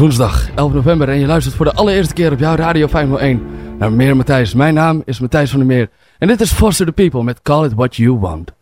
Woensdag 11 november en je luistert voor de allereerste keer op jouw Radio 501 naar Meer Matthijs. Mijn naam is Matthijs van der Meer en dit is Foster the People met Call It What You Want.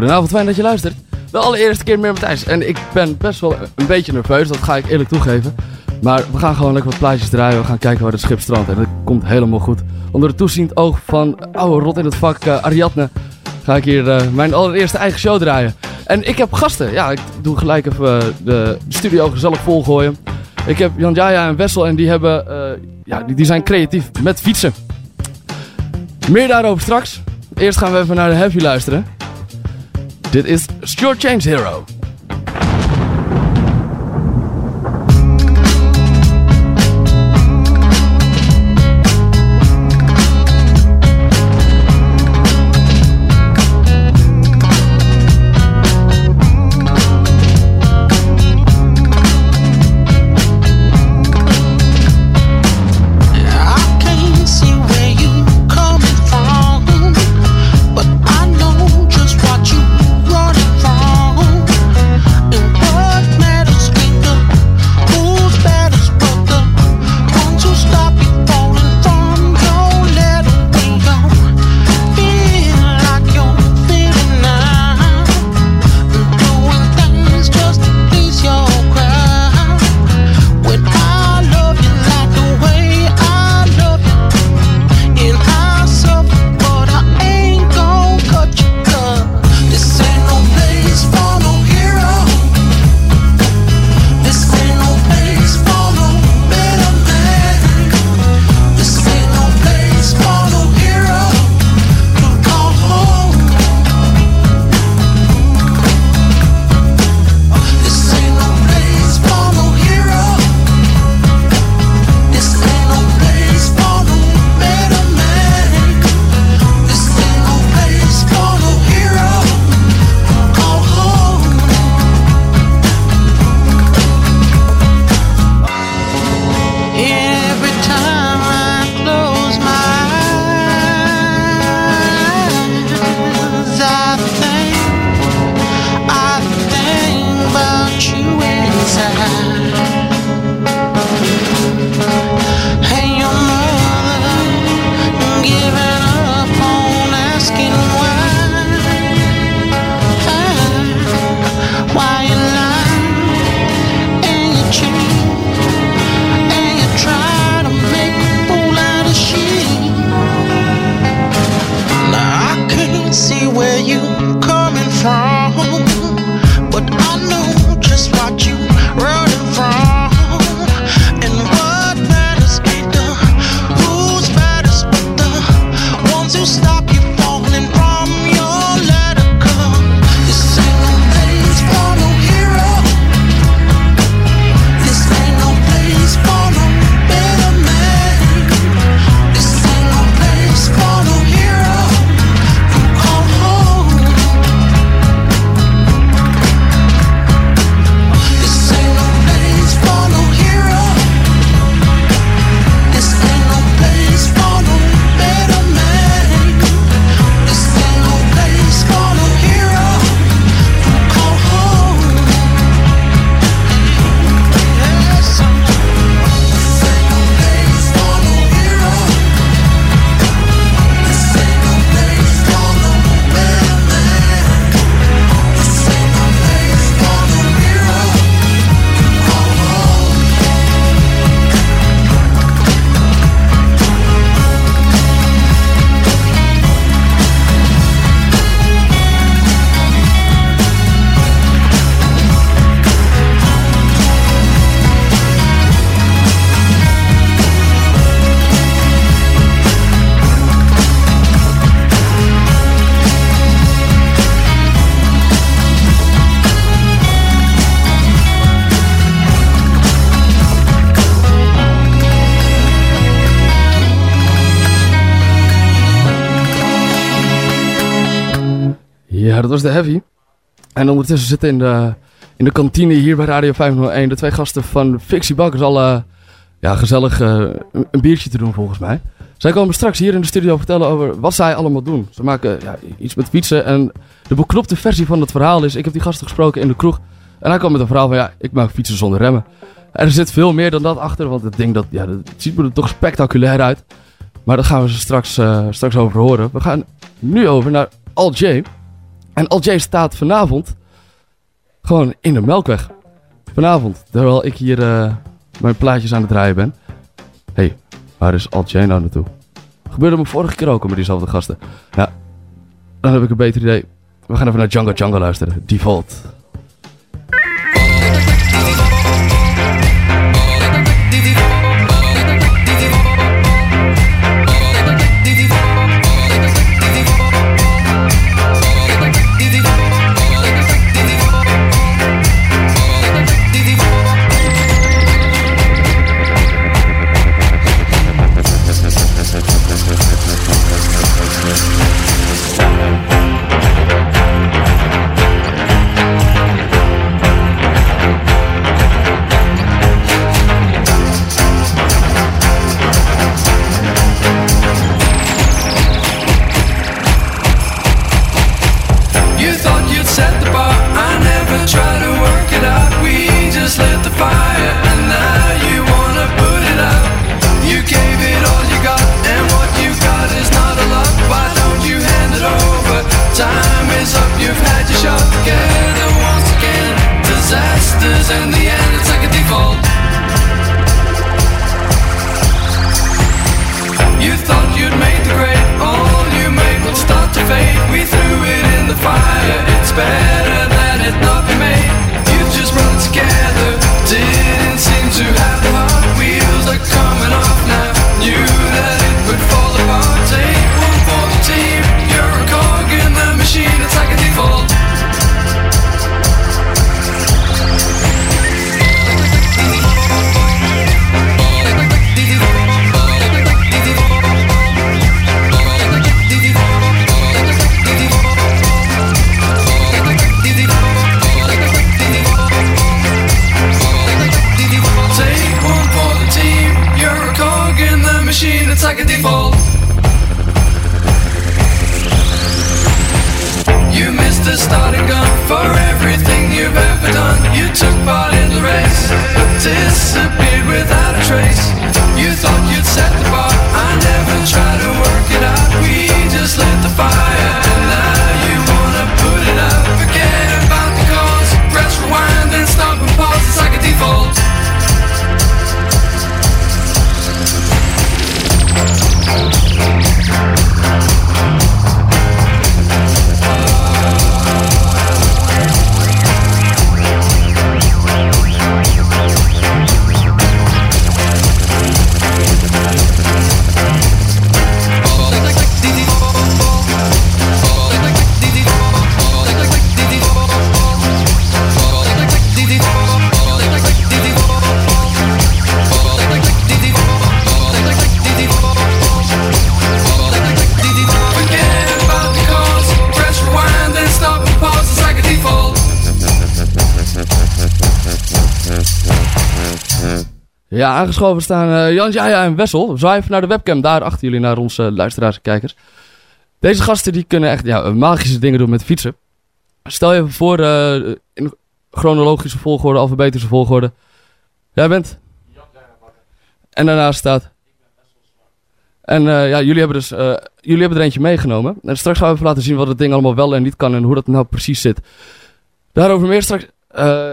Goedenavond, fijn dat je luistert. De allereerste keer meer met Thijs. En ik ben best wel een beetje nerveus, dat ga ik eerlijk toegeven. Maar we gaan gewoon lekker wat plaatjes draaien. We gaan kijken waar het schip strandt. En dat komt helemaal goed. Onder het toeziend oog van oude rot in het vak uh, Ariadne ga ik hier uh, mijn allereerste eigen show draaien. En ik heb gasten. Ja, ik doe gelijk even uh, de studio gezellig volgooien. Ik heb Jan Jaya en Wessel en die, hebben, ja, die, die zijn creatief met fietsen. Meer daarover straks. Eerst gaan we even naar de heavy luisteren. Dit is Stuart James Hero. Dat was de Heavy. En ondertussen zitten in de, in de kantine hier bij Radio 501 de twee gasten van Fixie Bakkers al eh, ja, gezellig eh, een, biertje te doen volgens mij. Zij komen straks hier in de studio vertellen over wat zij allemaal doen. Ze maken ja, iets met fietsen en de beknopte versie van het verhaal is... Ik heb die gasten gesproken in de kroeg en hij kwam met een verhaal van ja, ik maak fietsen zonder remmen. En er zit veel meer dan dat achter, want het ding dat, ja, dat ziet er toch spectaculair uit. Maar daar gaan we ze straks, eh, straks over horen. We gaan nu over naar Al J. En Al J staat vanavond gewoon in de Melkweg. Vanavond, terwijl ik hier eh, mijn plaatjes aan het draaien ben. hey, waar is Al J nou naartoe? Gebeurde me vorige keer ook met diezelfde gasten. Ja, dan heb ik een beter idee. We gaan even naar Django Django luisteren. Default. expect Aangeschoven staan eh, Jan, Jaja en Wessel. Zwaai even naar de webcam daar achter jullie, naar onze luisteraars en kijkers. Deze gasten die kunnen echt ja, magische dingen doen met fietsen. Stel je even voor, eh, in chronologische volgorde, alfabetische volgorde. Jij bent? En daarnaast staat? En eh, ja, jullie hebben, dus, jullie hebben er eentje meegenomen. En straks gaan we even laten zien wat het ding allemaal wel en niet kan en hoe dat nou precies zit. Daarover meer straks,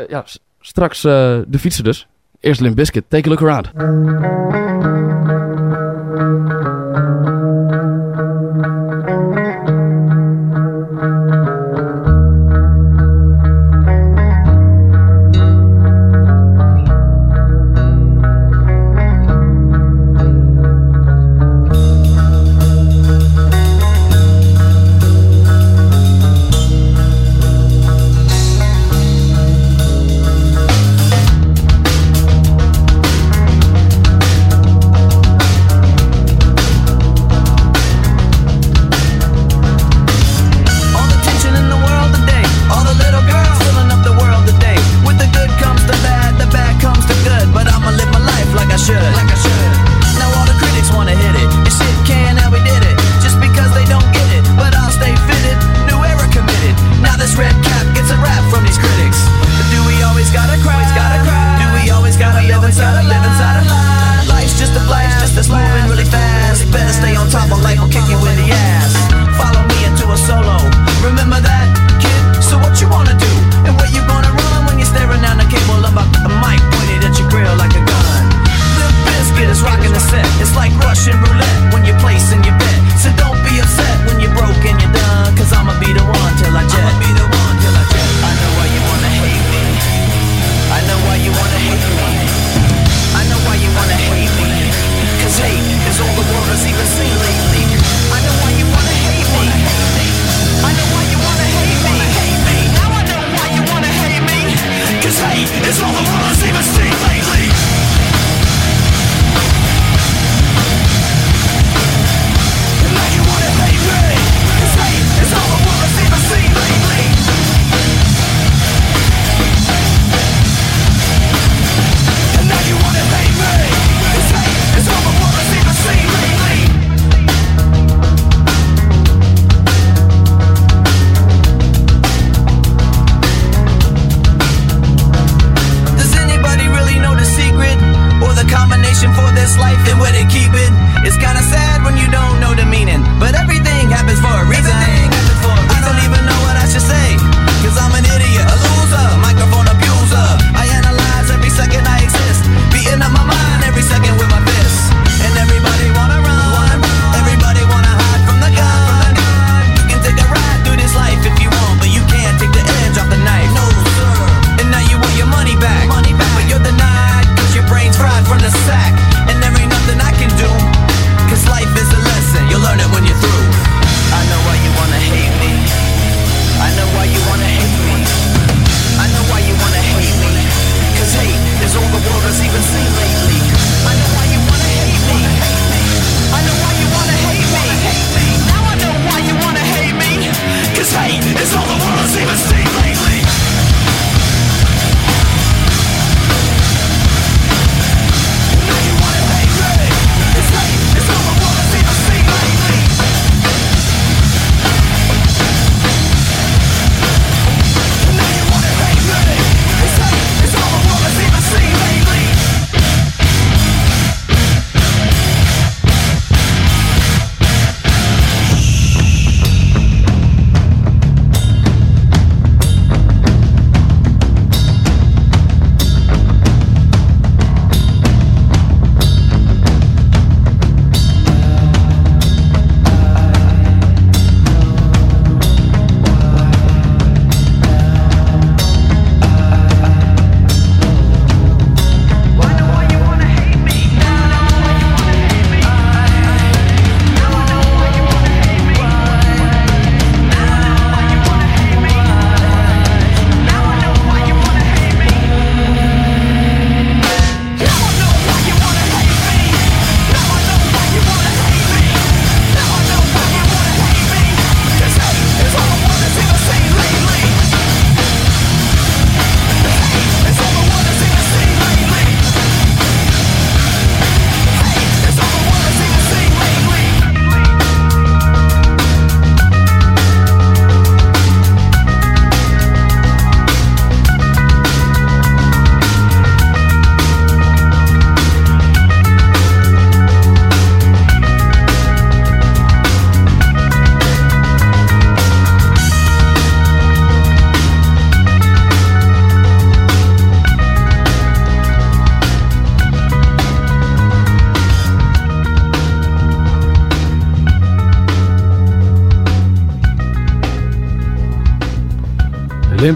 ja, straks de fietsen dus. Eerst Limp Bizkit, take a look around.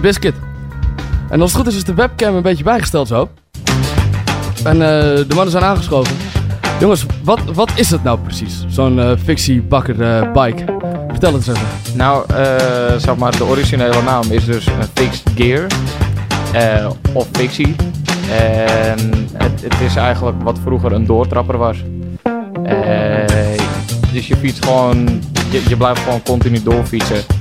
Bizkit. En als het goed is, is de webcam een beetje bijgesteld zo. En eh, de mannen zijn aangeschoven. Jongens, wat, wat is het nou precies? Zo'n eh fictiebakker eh, bike. Vertel het eens even. Nou, zeg maar, de originele naam is dus fixed gear. of fictie. En het, het is eigenlijk wat vroeger een doortrapper was. Dus je fietst gewoon, je blijft gewoon continu doorfietsen.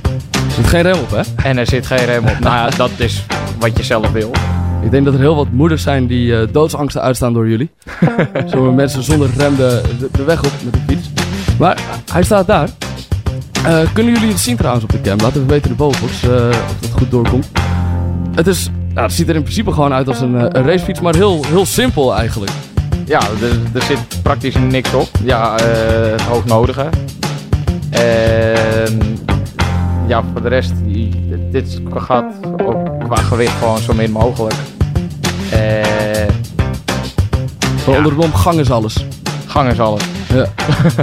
Er zit geen rem op, hè? En er zit geen rem op. nou ja, dat is wat je zelf wil. Ik denk dat er heel wat moeders zijn die eh, doodsangsten uitstaan door jullie. Zo mensen zonder rem de, de, de weg op met de fiets. Maar hij staat daar. Eh, kunnen jullie het zien trouwens op de cam? Laten we weten de bovenbox eh, of dat goed doorkomt. Het, is, nou, het ziet er in principe gewoon uit als een, een racefiets, maar heel, heel simpel eigenlijk. Ja, er, er zit praktisch niks op. Ja, eh, het hoognodige. En ja, voor de rest, dit gaat ook qua gewicht gewoon zo min mogelijk. Eh onder de omgang is alles. gang is alles. Ja.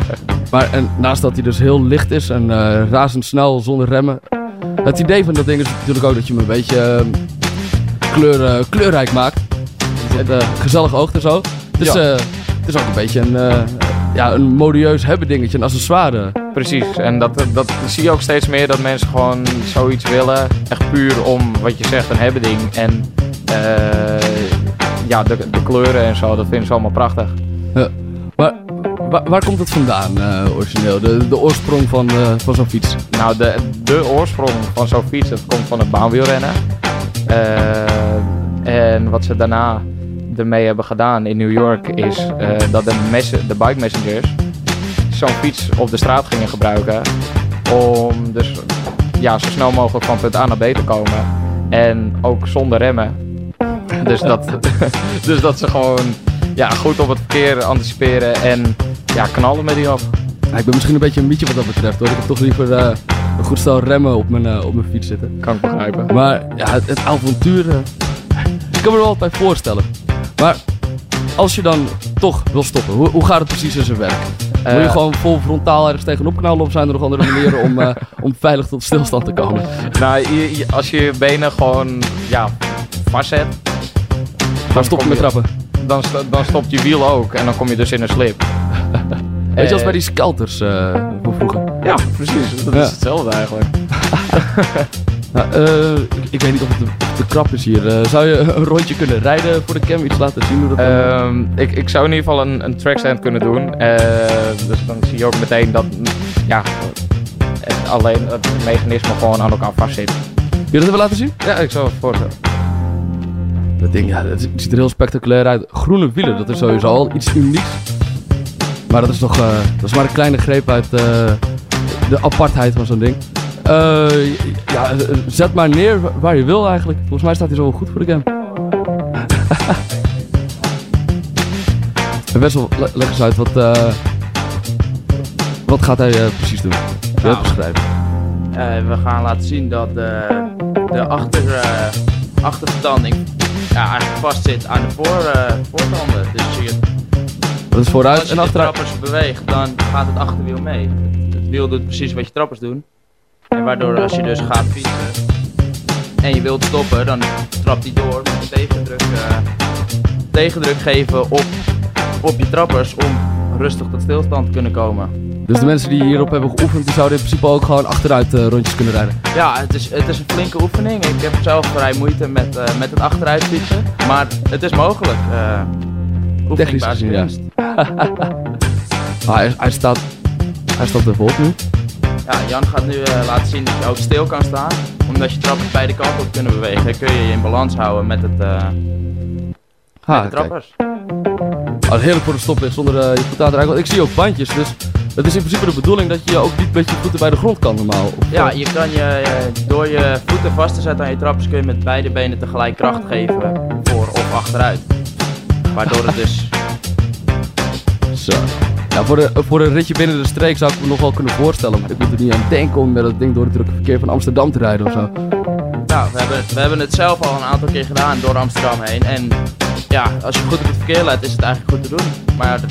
maar en naast dat hij dus heel licht is en eh, razendsnel zonder remmen. Het idee van dat ding is natuurlijk ook dat je hem een beetje eh, kleur, eh, kleurrijk maakt. Het uh, gezellig oogt en zo. Dus Ja. eh, het is ook een beetje een, eh, ja, een modieus hebben dingetje, een accessoire. Precies, en dat, dat zie je ook steeds meer dat mensen gewoon zoiets willen. Echt puur om wat je zegt, een hebben ding. En eh, ja, de, de kleuren en zo, dat vinden ze allemaal prachtig. Maar wa- waar komt het vandaan eh, origineel? De, de oorsprong van, eh, van zo'n fiets? Nou, de, de oorsprong van zo'n fiets, dat komt van het baanwielrennen. En wat ze daarna ermee hebben gedaan in New York is eh, dat de, de bike messengers zo'n fiets op de straat gingen gebruiken om dus ja, zo snel mogelijk van punt A naar B te komen. En ook zonder remmen. Dus dat, dus dat ze gewoon ja, goed op het verkeer anticiperen en ja, knallen met die af. Ja, ik ben misschien een beetje een mietje wat dat betreft hoor. Ik heb toch liever eh, een goed stel remmen op mijn, eh, op mijn fiets zitten. Kan ik begrijpen. Maar ja, het, het avontuur. eh, ik kan me er wel bij voorstellen. Maar als je dan toch wil stoppen, hoe, hoe gaat het precies in zijn werk? Wil je Eh, gewoon vol frontaal ergens tegenop knallen of zijn er nog andere manieren om, eh, om veilig tot stilstand te komen? Nou, je- je- als je je benen gewoon ja, vastzet, Dan stop je met trappen. dan, dan stopt je wiel ook en dan kom je dus in een slip. Weet je als bij die skelters van vroeger? Ja, precies. Dat is hetzelfde eigenlijk. Nou, eh, ik, weet niet of het de, krap is hier. Eh, zou je een rondje kunnen rijden voor de cam? Iets laten zien hoe dat dan- Ehm, ik, ik zou in ieder geval een, een trackstand kunnen doen. Eh, dus dan zie je ook meteen dat ja, het, alleen het mechanisme gewoon aan elkaar vastzit. Wil je dat even laten zien? Ja, ik zal het voorstellen. Dat ding, ja, dat ziet er heel spectaculair uit. Groene wielen, dat is sowieso al iets unieks. Maar dat is toch, dat is maar een kleine greep uit de apartheid van zo'n ding. Eh, ja, zet maar neer wa- waar je wil eigenlijk. Volgens mij staat hij zo wel goed voor de game. En Wessel, le- leg eens uit, wat, eh, wat gaat hij eh, precies doen? Je Nou. beschrijven? We gaan laten zien dat de, de achter, achtervertanding ja, eigenlijk vastzit aan de voor, voortanden. Dus je, Dat is vooruit als je en de achteruit. trappers beweegt, dan gaat het achterwiel mee. Het wiel doet precies wat je trappers doen. En waardoor als je dus gaat fietsen en je wilt stoppen, dan trapt hij door met een tegendruk, eh, tegendruk geven op, op je trappers om rustig tot stilstand te kunnen komen. Dus de mensen die hierop hebben geoefend, die zouden in principe ook gewoon achteruit eh, rondjes kunnen rijden. Ja, het is, het is een flinke oefening. Ik heb zelf vrij moeite met, eh, met het achteruit fietsen. Maar het is mogelijk. oefening Technisch gezien, ja. kunst. Maar hij, hij staat, hij staat nu. Ja, Jan gaat nu eh, laten zien dat je ook stil kan staan. Omdat je trappers beide kanten op kunnen bewegen. Dan kun je je in balans houden met, het, eh, Ha, met de trappers. Oh, heerlijk voor de zonder eh, je voet aan te raken. Want ik zie ook bandjes, dus het is in principe de bedoeling dat je ook niet met je voeten bij de grond kan normaal. Of, Ja, je kan je door je voeten vast te zetten aan je trappers kun je met beide benen tegelijk kracht geven voor of achteruit. Waardoor het dus Zo. Ja, voor, de, voor een ritje binnen de streek zou ik me nog wel kunnen voorstellen. Maar ik moet er niet aan denken om met dat ding door het drukke verkeer van Amsterdam te rijden of zo. Nou, we hebben, we hebben het zelf al een aantal keer gedaan door Amsterdam heen. En ja, als je goed op het verkeer let, is het eigenlijk goed te doen. Maar de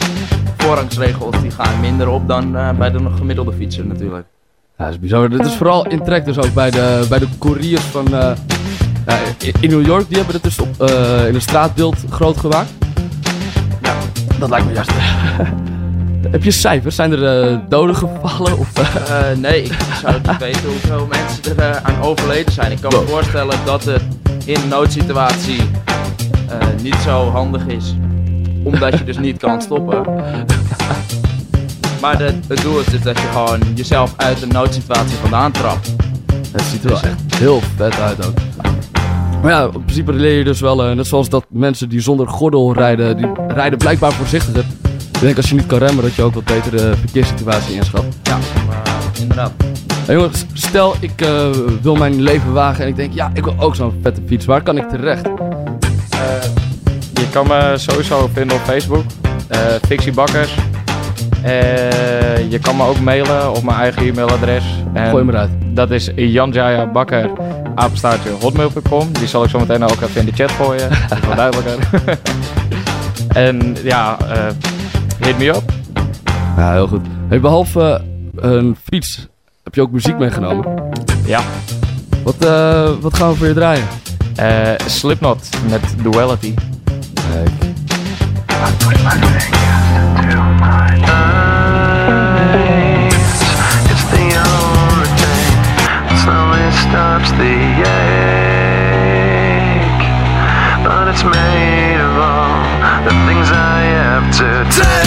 voorrangsregels die gaan minder op dan eh, bij de gemiddelde fietser natuurlijk. Ja, dat is bizar. Dit is vooral in trek dus ook bij de, bij de couriers van... eh, ja, in- New York, die hebben het dus op, eh, in een straatbeeld groot gemaakt. Ja, dat lijkt me juist... Heb je cijfers? Zijn er eh, doden gevallen? Of, eh, Eh, nee, ik zou niet weten hoeveel mensen er aan overleden zijn. Ik kan me voorstellen dat het in een noodsituatie niet zo handig is. Omdat je dus niet kan stoppen. Maar de, het doel is dus dat je gewoon jezelf uit een noodsituatie vandaan trapt. Het ziet er wel echt heel vet uit ook. Maar ja, in principe leer je dus wel, net zoals dat mensen die zonder gordel rijden, die rijden blijkbaar voorzichtiger. Ik denk als je niet kan remmen, dat je ook wat beter de verkeerssituatie inschat. Ja, maar inderdaad. Hey jongens, stel ik eh, wil mijn leven wagen en ik denk, ja, ik wil ook zo'n vette fiets. Waar kan ik terecht? Eh, je kan me sowieso vinden op Facebook. eh Fixie Bakkers. Je kan me ook mailen op mijn eigen e-mailadres. En Gooi hem eruit. Dat is Janjaya Bakker, apenstaartje hotmail.com. Die zal ik zo meteen ook even in de chat gooien. Dat is wel duidelijker. en ja, eh hit me up. Ja, heel goed. Hey, behalve eh, een fiets, heb je ook muziek meegenomen. Ja. Wat, eh, wat gaan we voor je draaien? Eh, Slipknot met Duality. Kijk. It's the only thing that slowly stops the ache. But it's made of all the things I have to take.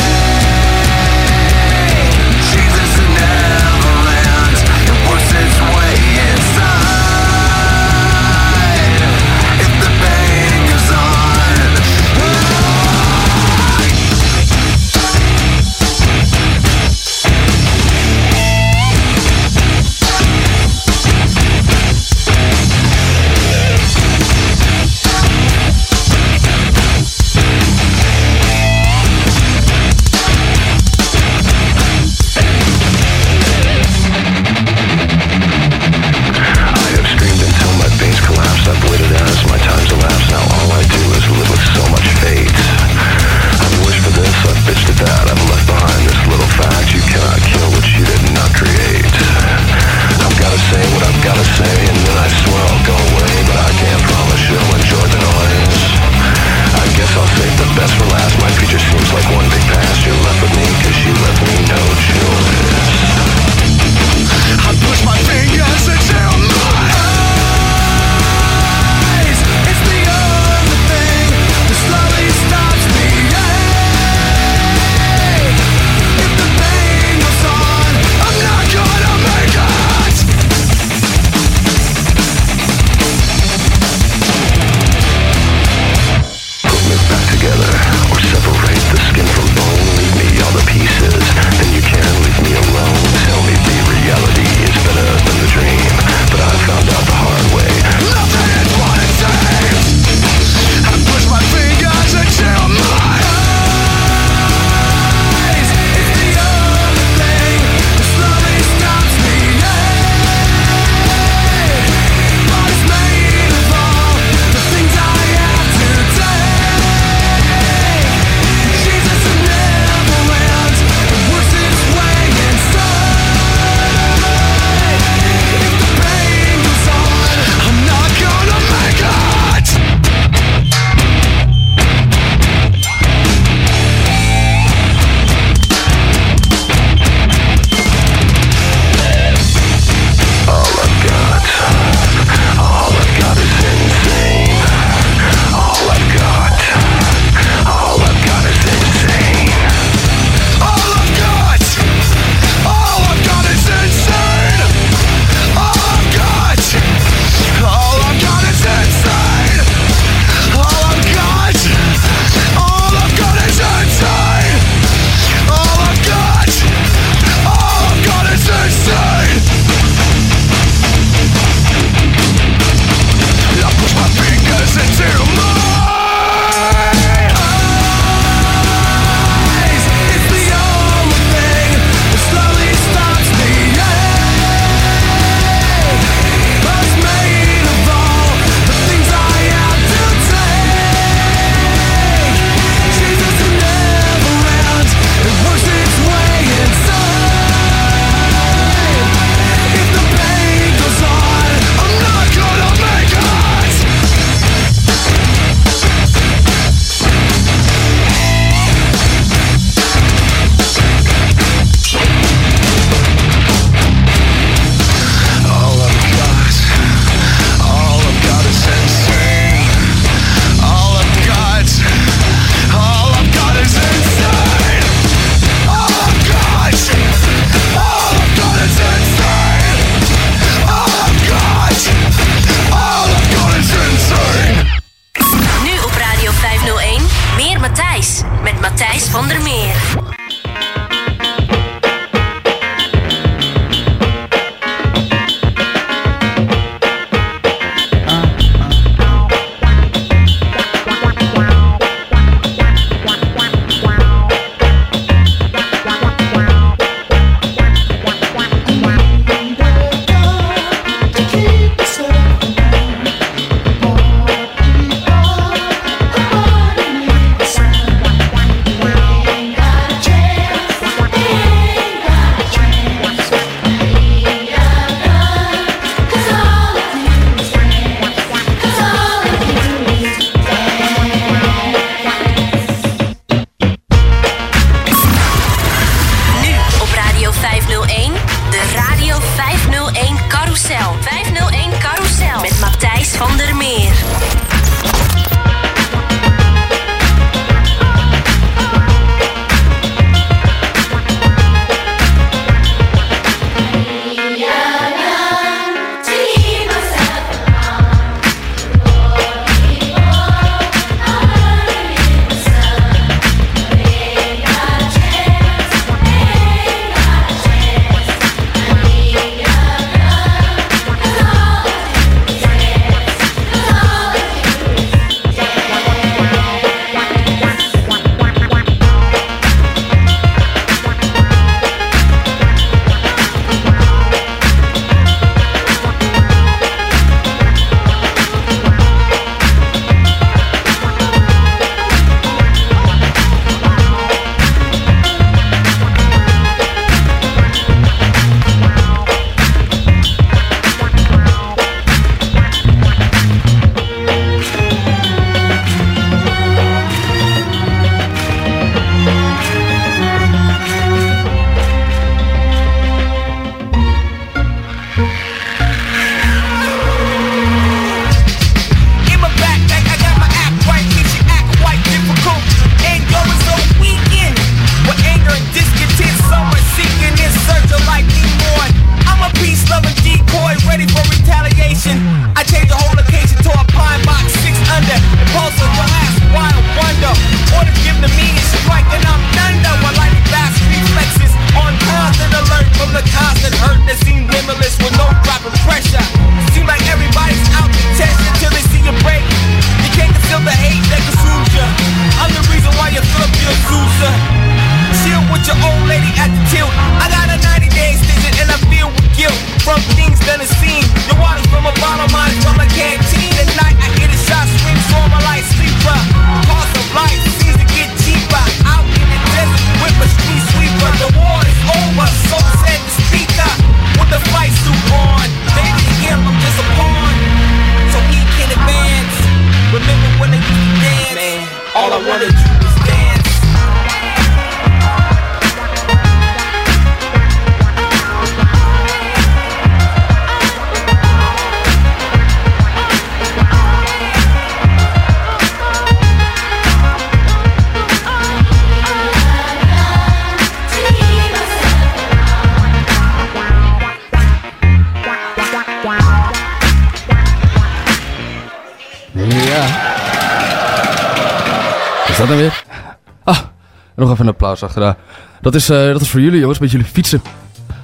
Nog even een applaus achteraan. Dat is, eh, dat is voor jullie jongens, met jullie fietsen.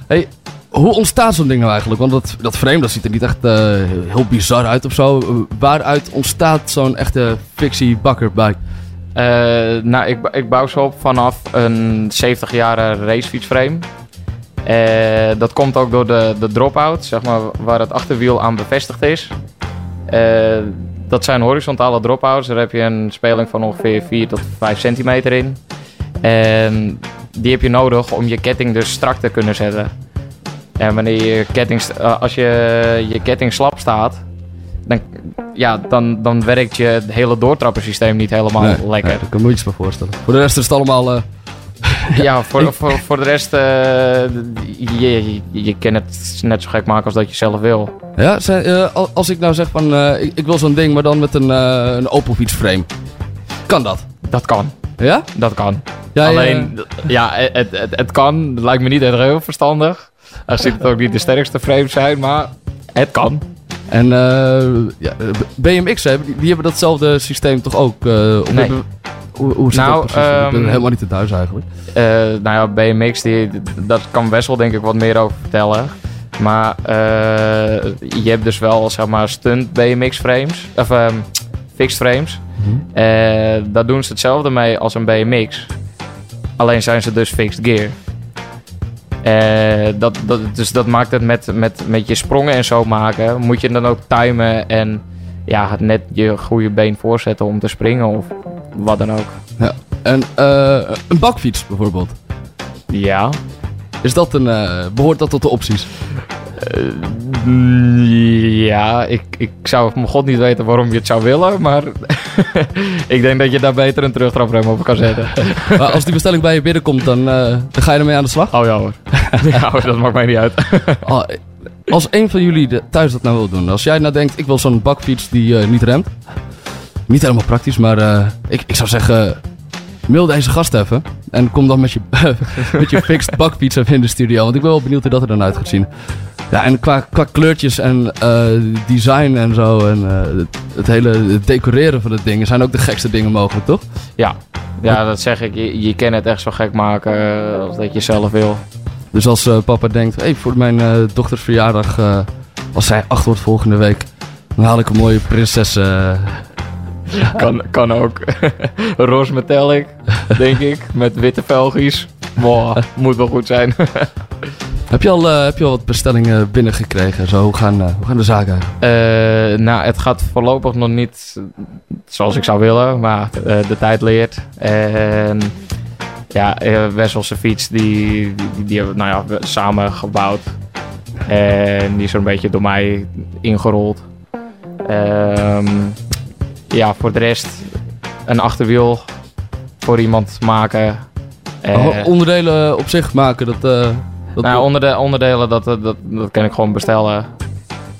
Hey, hoe ontstaat zo'n ding nou eigenlijk? Want dat, dat frame dat ziet er niet echt eh, heel bizar uit of zo. Waaruit ontstaat zo'n echte fictie bakkerbike? Eh, nou, ik, ik bouw ze op vanaf een 70 jaren racefietsframe. Eh, dat komt ook door de, de drop-out, zeg maar, waar het achterwiel aan bevestigd is. Dat zijn horizontale drop-outs. Daar heb je een speling van ongeveer 4 tot 5 centimeter in. En die heb je nodig om je ketting dus strak te kunnen zetten. En wanneer je ketting, eh, als je, je ketting slap staat, dan, ja, dan, dan werkt je het hele doortrappensysteem niet helemaal Nee, lekker. nee, daar kan ik me iets bij voorstellen. Voor de rest is het allemaal... eh, Ja, voor, voor, voor de rest, eh, je, je, je kan het net zo gek maken als dat je zelf wil. ja, als ik nou zeg van... ik, ik wil zo'n ding, maar dan met een, een Opel fietsframe. Kan dat? Dat kan, Ja? dat kan. Ja Alleen, ja, het, het, het kan. Het lijkt me niet echt heel verstandig. Aangezien het ook niet de sterkste frames zijn, maar het kan. En eh, ja, BMX, hè, die, die hebben datzelfde systeem toch ook? eh, Nee. hoe, hoe zit Nou, dat precies? ik ben ehm, helemaal niet te thuis eigenlijk. Eh, nou ja, BMX, die, dat kan Wessel denk ik wat meer over vertellen. Maar je hebt dus wel, zeg maar, stunt BMX frames. Of ehm, fixed frames. Eh, daar doen ze hetzelfde mee als een BMX. Alleen zijn ze dus fixed gear. Eh, dat, dat, dus dat maakt het met, met, met je sprongen en zo maken. Moet je dan ook timen en ja, net je goede been voorzetten om te springen of wat dan ook. En eh, een bakfiets bijvoorbeeld. Ja, Is dat een, eh, behoort dat tot de opties? Mm, Ja, ik, ik zou van god niet weten waarom je het zou willen, maar ik denk dat je daar beter een terugtraprem op kan zetten. Maar als die bestelling bij je binnenkomt, dan, eh, dan ga je ermee aan de slag. Oh ja hoor. nou, dat maakt mij niet uit. Ah, als een van jullie de- thuis dat nou wil doen, als jij nou denkt, ik wil zo'n bakfiets die eh, niet remt. Niet helemaal praktisch, maar eh, ik, ik zou zeggen, mail deze gast even. En kom dan met je, met je fixed bakfiets even in de studio. Want ik ben wel benieuwd hoe dat er dan uit gaat zien. Ja, en qua, qua kleurtjes en eh, design en zo. En eh, het, het hele het decoreren van het ding zijn ook de gekste dingen mogelijk, toch? Ja, ja dat zeg ik. Je, je kan het echt zo gek maken eh, als dat je zelf wil. Dus als papa denkt, hey, voor mijn dochters verjaardag, als zij acht wordt volgende week, dan haal ik een mooie prinses. Kan, kan ook. Roze metallic, denk ik. Met witte velgjes. Wow, moet wel goed zijn. heb, je al, eh, heb je al wat bestellingen binnengekregen? Zo, hoe gaan, hoe gaan de zaken? Eh, nou, het gaat voorlopig nog niet zoals ik zou willen, maar de tijd leert. En ja, Wesselse fiets, die, die, die hebben we nou ja, samen gebouwd. En die is een beetje door mij ingerold. Ehm, ja, voor de rest een achterwiel voor iemand maken. Eh, Oh, onderdelen op zich maken, dat... eh, dat nou, onderde- onderdelen, dat, dat, dat, dat kan ik gewoon bestellen.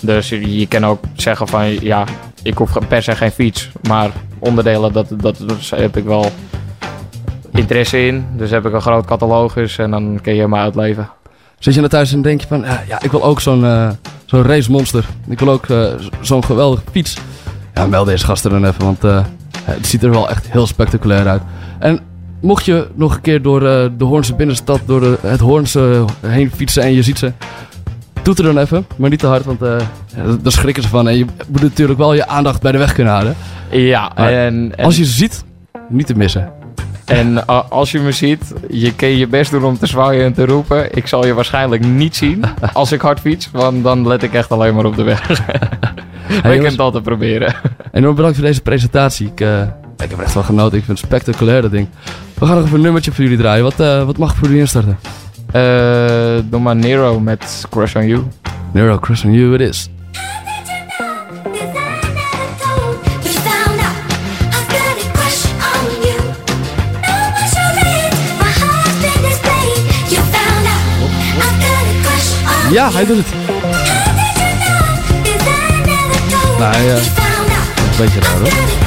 Dus je, je kan ook zeggen van, ja, ik hoef per se geen fiets. Maar onderdelen, dat, dat, dat heb ik wel interesse in. Dus heb ik een groot catalogus en dan kun je me uitleven. Zit je naar thuis en denk je van, ja, ik wil ook zo'n eh, zo'n race monster. Ik wil ook eh, zo'n geweldige fiets. Ja, meld deze gasten dan even, want eh, het ziet er wel echt heel spectaculair uit. En mocht je nog een keer door eh, de Hoornse binnenstad, door de, het Hoornse heen fietsen en je ziet ze, doe het er dan even, maar niet te hard, want eh, daar schrikken ze van. En je moet natuurlijk wel je aandacht bij de weg kunnen houden. Ja, en, Als je ze ziet, niet te missen. En a- als je me ziet, je kan je best doen om te zwaaien en te roepen. Ik zal je waarschijnlijk niet zien als ik hard fiets, want dan let ik echt alleen maar op de weg. maar ik kan het altijd proberen. Enorm bedankt voor deze presentatie. Ik, eh, ik heb er echt wel genoten. Ik vind het spectaculair, dat ding. We gaan nog even een nummertje voor jullie draaien. Wat, eh, wat mag ik voor jullie instarten? Eh, doe maar Nero met Crush on You. Nero, Chris on You, it is. Ja, hij doet het. Nou, ja. Een beetje raar hoor.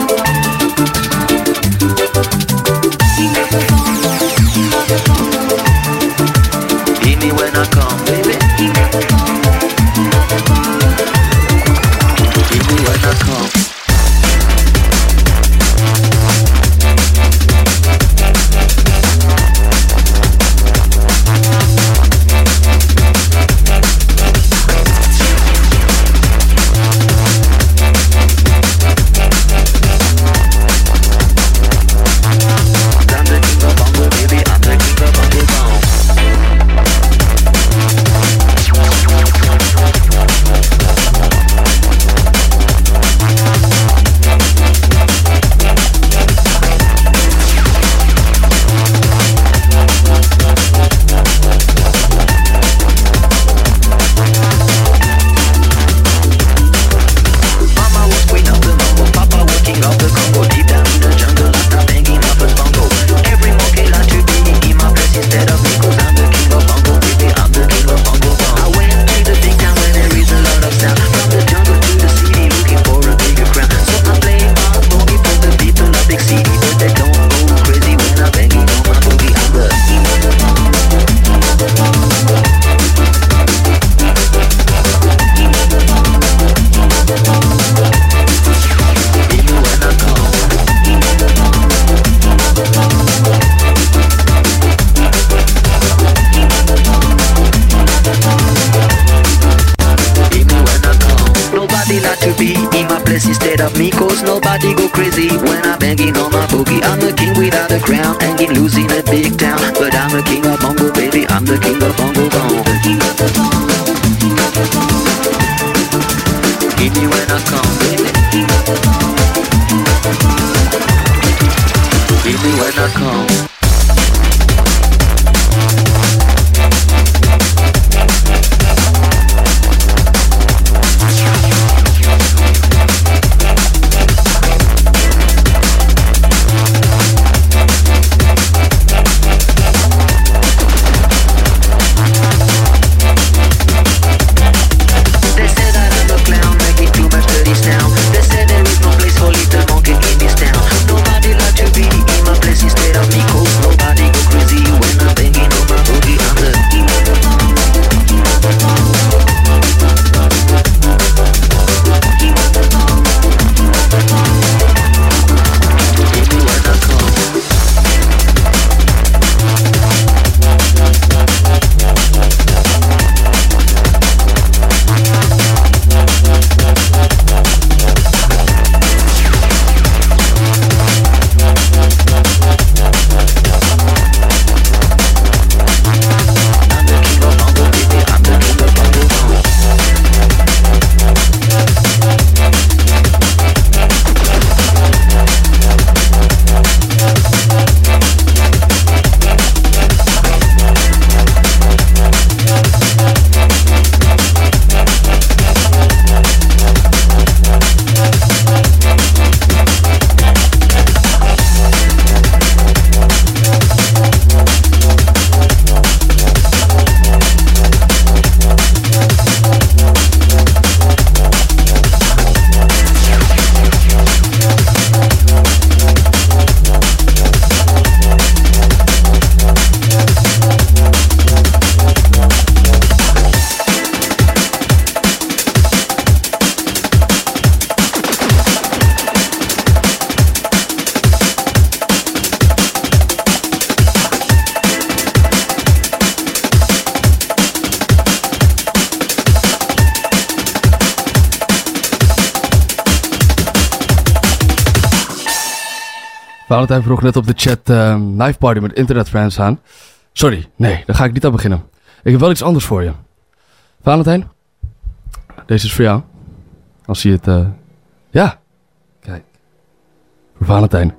Net op de chat eh, Knife Party met internetfans aan. Sorry, nee, daar ga ik niet aan beginnen. Ik heb wel iets anders voor je. Valentijn, deze is voor jou. Als je het... eh, ja, kijk. Voor Valentijn.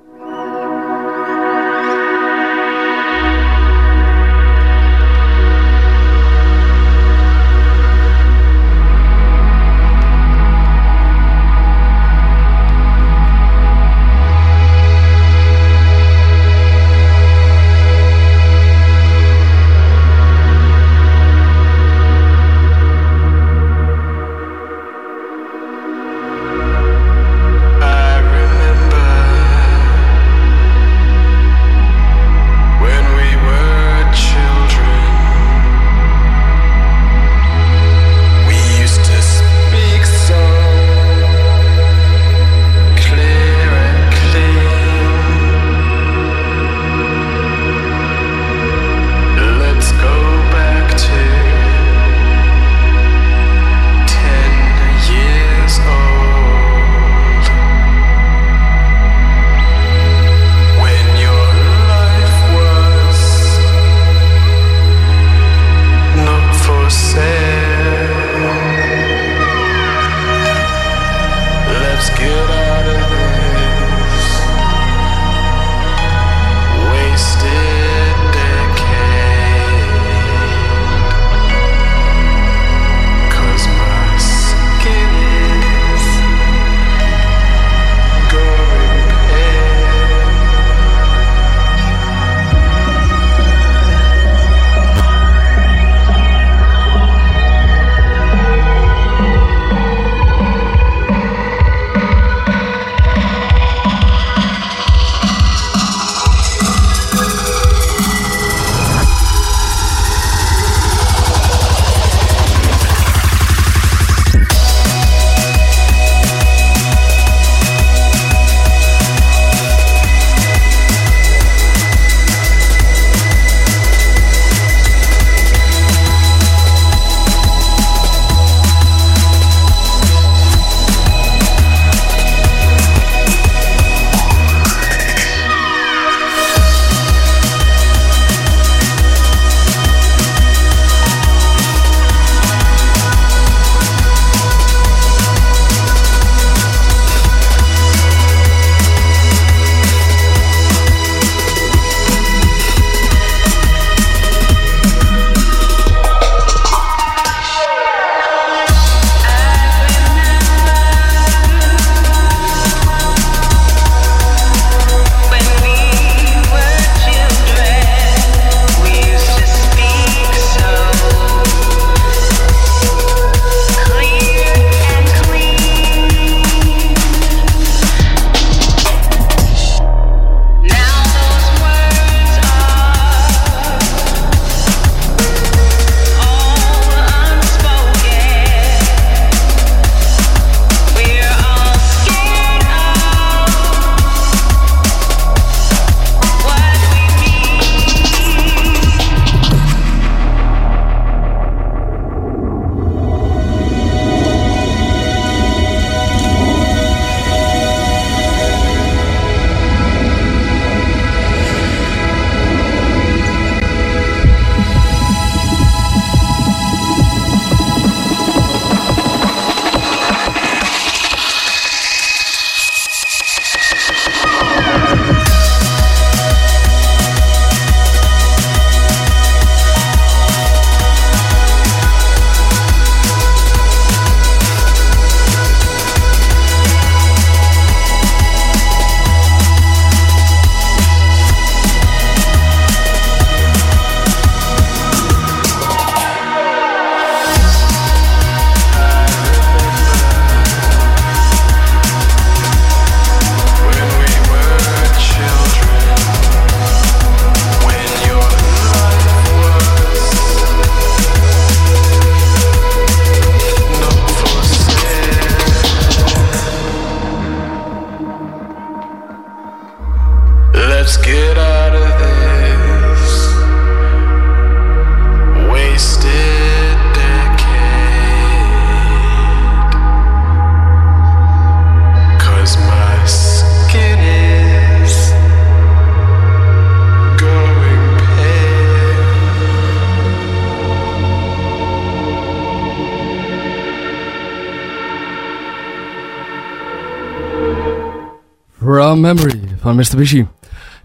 Van Mr. Bishi.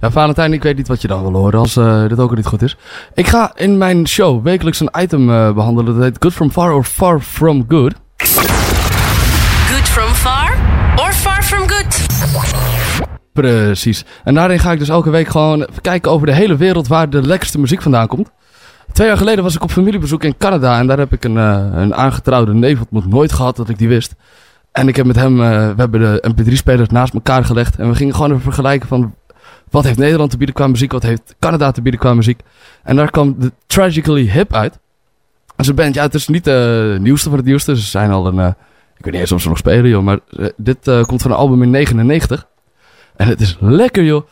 Ja, Valentijn, ik weet niet wat je dan wil horen als eh, dit ook al niet goed is. Ik ga in mijn show wekelijks een item eh, behandelen dat heet Good From Far or Far From Good. Good from far or far from good? Precies. En daarin ga ik dus elke week gewoon kijken over de hele wereld waar de lekkerste muziek vandaan komt. Twee jaar geleden was ik op familiebezoek in Canada en daar heb ik een, eh, een aangetrouwde neef ontmoet. Nooit gehad dat ik die wist. En ik heb met hem, eh, we hebben de MP3-spelers naast elkaar gelegd en we gingen gewoon even vergelijken van wat heeft Nederland te bieden qua muziek, wat heeft Canada te bieden qua muziek. En daar kwam de Tragically Hip uit. Dat is band, ja het is niet de nieuwste van het nieuwste, ze zijn al een, eh, ik weet niet eens of ze nog spelen joh, maar eh, dit eh, komt van een album in 99. En het is lekker joh.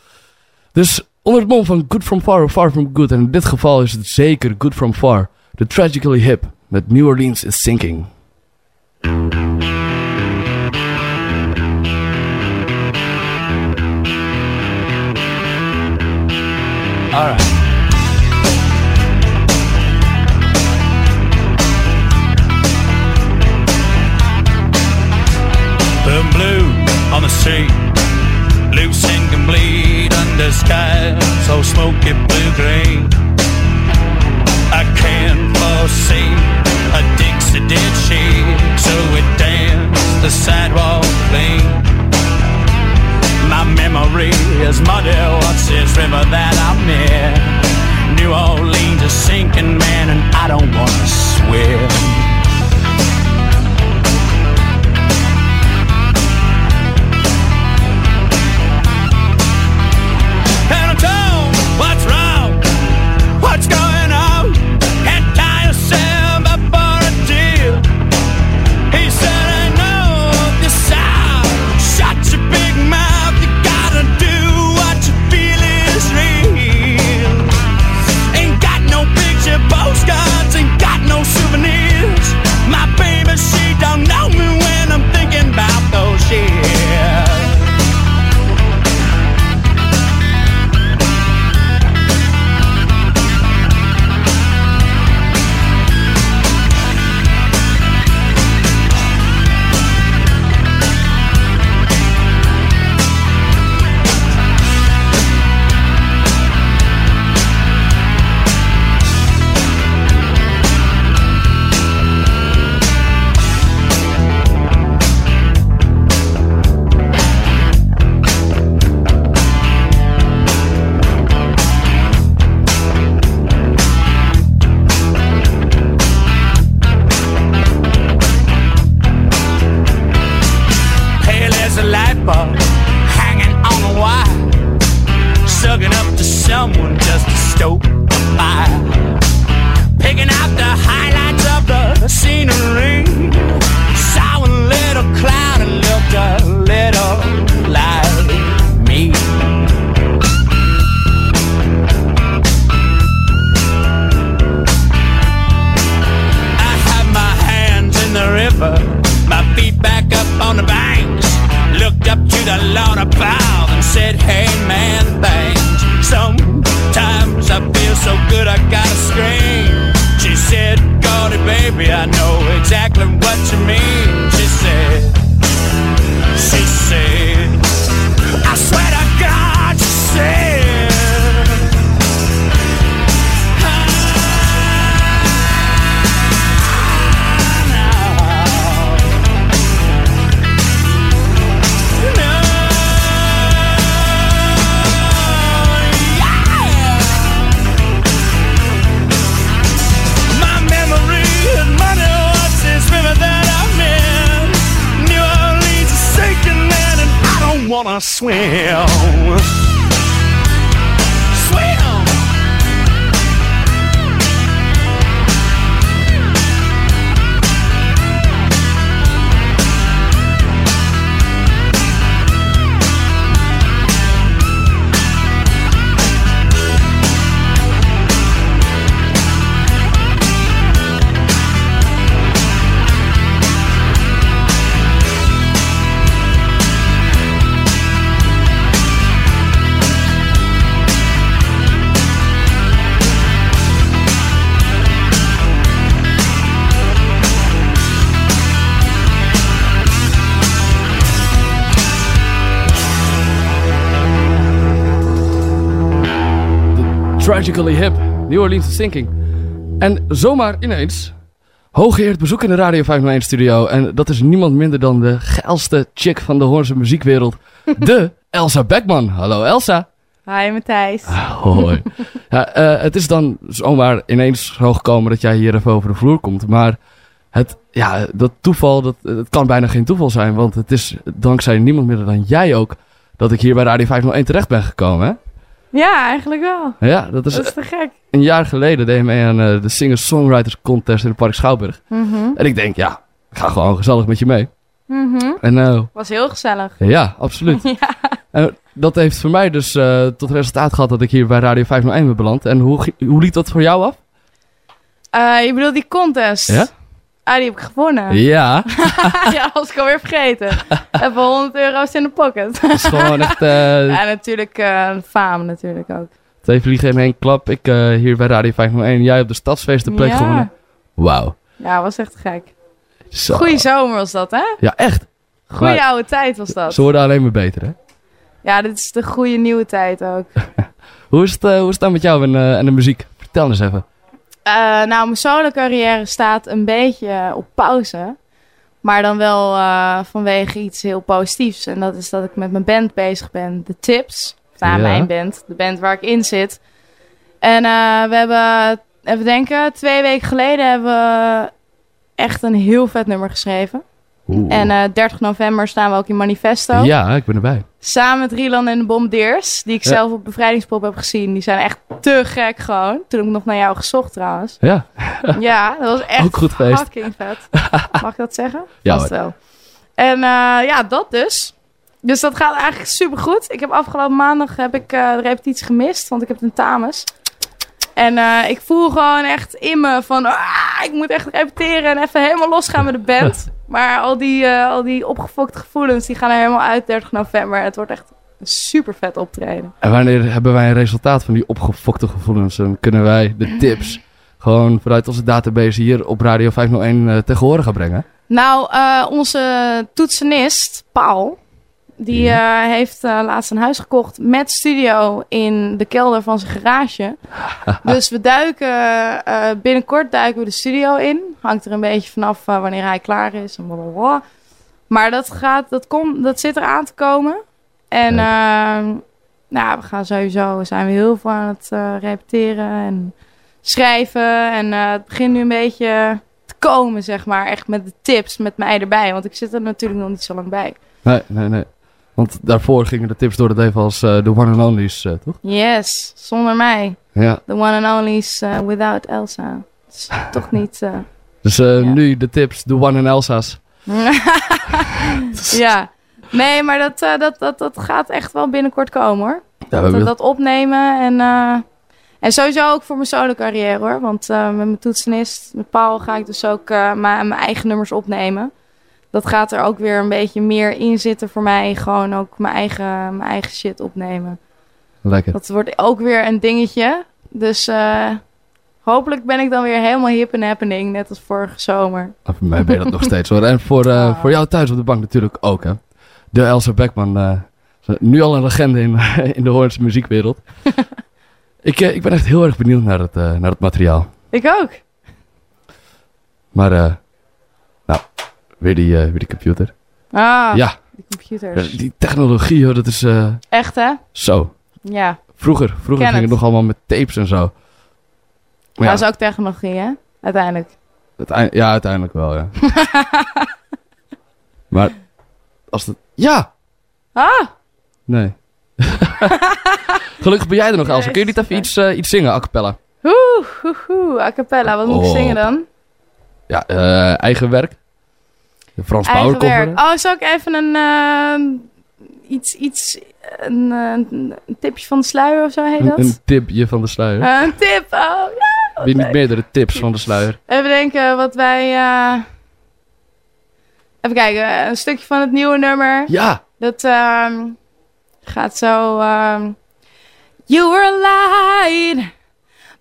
Dus onder het mom van Good From Far or Far From Good. En in dit geval is het zeker Good From Far. The Tragically Hip met New Orleans is Sinking. Alright. Boom blue on the sea, loose and complete under sky so smoky blue green. Is muddy. What's this river that I'm in? New Orleans is sinking, man, and I don't wanna swim. Tragically Hip, New Orleans Sinking. En zomaar ineens, hooggeëerd bezoek in de Radio 501 studio. En dat is niemand minder dan de geilste chick van de Hoornse muziekwereld. De Elsa Beckman. Hallo Elsa. Hi Matthijs. Hoi. Ja, eh, het is dan zomaar ineens zo gekomen dat jij hier even over de vloer komt. Maar het, ja, dat toeval, dat, het kan bijna geen toeval zijn. Want het is dankzij niemand minder dan jij ook dat ik hier bij Radio 501 terecht ben gekomen. Hè? Ja, eigenlijk wel. Ja, dat is, Dat is te gek. een jaar geleden deed je mee aan eh, de Singer-Songwriters Contest in het Park Schouwburg. Mhm. En ik denk, ja, ik ga gewoon gezellig met je mee. Mhm. En eh, Was heel gezellig. ja, absoluut. ja. En dat heeft voor mij dus eh, tot resultaat gehad dat ik hier bij Radio 501 ben beland. En hoe, hoe liep dat voor jou af? Je bedoelt die contest? Ja? Ah, die heb ik gewonnen. Ja. ja, was ik alweer vergeten. Even 100 euro's in de pocket. Dat is gewoon echt ja, natuurlijk uh, faam natuurlijk ook. twee vliegen in één klap. Ik eh, hier bij Radio 501, jij op de stadsfeest de plek Ja. gewonnen. Wauw. Ja, was echt gek. Zo. Goeie zomer was dat, hè? Ja, echt. Goeie Maar oude tijd was dat. Ze worden alleen maar beter, hè? Ja, dit is de goede nieuwe tijd ook. Hoe is het, hoe is het dan met jou en, en de muziek? Vertel eens even. Eh, nou, mijn solo carrière staat een beetje op pauze. Maar dan wel eh, vanwege iets heel positiefs. En dat is dat ik met mijn band bezig ben. De Tips. Of nou, Ja. mijn band. De band waar ik in zit. En eh, we hebben, even denken, twee weken geleden hebben we echt een heel vet nummer geschreven. Oeh. En eh 30 november staan we ook in Manifesto. Ja, ik ben erbij. Samen met Rieland en de Bombardiers, die ik Ja. zelf op Bevrijdingspop heb gezien. Die zijn echt te gek gewoon. Toen heb ik nog naar jou gezocht trouwens. Ja. Ja, dat was echt Ook goed geweest. fucking vet. Mag ik dat zeggen? Ja, Vast wel. En eh, ja, dat dus. Dus dat gaat eigenlijk super goed. Ik heb afgelopen maandag heb ik eh, de repetitie gemist, want ik heb tentamens. En ik voel gewoon echt in me van, ah, ik moet echt repeteren en even helemaal losgaan met de band. maar al die, eh, al die opgefokte gevoelens, die gaan er helemaal uit 30 november. Het wordt echt een super vet optreden. En wanneer hebben wij een resultaat van die opgefokte gevoelens? Dan kunnen wij de tips gewoon vanuit onze database hier op Radio 501 eh tegen horen gaan brengen. Nou, eh, onze toetsenist, Paul, die eh, heeft eh, laatst een huis gekocht met studio in de kelder van zijn garage. dus we duiken, eh, binnenkort duiken we de studio in. Hangt er een beetje vanaf wanneer hij klaar is en blablabla. Maar dat, gaat, dat, komt, dat zit er aan te komen. En ehm, nou, we gaan sowieso, zijn we heel veel aan het repeteren en schrijven. En het begint nu een beetje te komen, zeg maar. Echt met de tips, met mij erbij. Want ik zit er natuurlijk nog niet zo lang bij. Nee, nee, nee. Want daarvoor gingen de tips door het even als eh, de one and only's, eh, toch? Yes, zonder mij. Ja. The one and only's eh, without Elsa. Is toch niet... Dus nu de tips, de one and Elsa's. ja. Nee, maar dat, dat, dat, dat gaat echt wel binnenkort komen hoor. dat, dat opnemen en, en sowieso ook voor mijn solo carrière hoor. Want met mijn toetsenist, met Paul, ga ik dus ook mijn, mijn eigen nummers opnemen. Dat gaat er ook weer een beetje meer in zitten voor mij. Gewoon ook mijn eigen, mijn eigen shit opnemen. Lekker. Dat wordt ook weer een dingetje. Dus eh, hopelijk ben ik dan weer helemaal hip en happening. Net als vorige zomer. Ah, Voor mij ben je dat nog steeds hoor. En voor, eh, voor jou thuis op de bank natuurlijk ook hè. De Elsa Beckman. eh, nu al een legende in, in de Hoornse muziekwereld. ik, ik ben echt heel erg benieuwd naar het, naar het materiaal. Ik ook. Maar, weer die, weer die computer. Ah, ja, die computers. Die technologie hoor, dat is eh, Echt hè? zo. Ja. Vroeger, vroeger ging het het. nog allemaal met tapes en zo. Maar Dat ja, is ook technologie hè? Uiteindelijk. uiteind- ja, uiteindelijk wel, ja. maar als het... Ja! Ah! Nee. Gelukkig ben jij er nog, Elsa. Kun je niet even iets, eh, iets zingen, a cappella? Oeh, oeh, oeh, a cappella. Wat moet ik zingen dan? Ja, eigen werk. De Frans Eigen Power. Oh, zal ik even een... eh, iets, iets... Een, een tipje van de sluier of zo heet dat? Een, een tipje van de sluier. Eh, een tip, oh ja. Wie niet meerdere tips van de sluier. Even denken wat wij... eh, Even kijken, een stukje van het nieuwe nummer. Ja! Dat ehm, gaat zo... ehm, You were a light,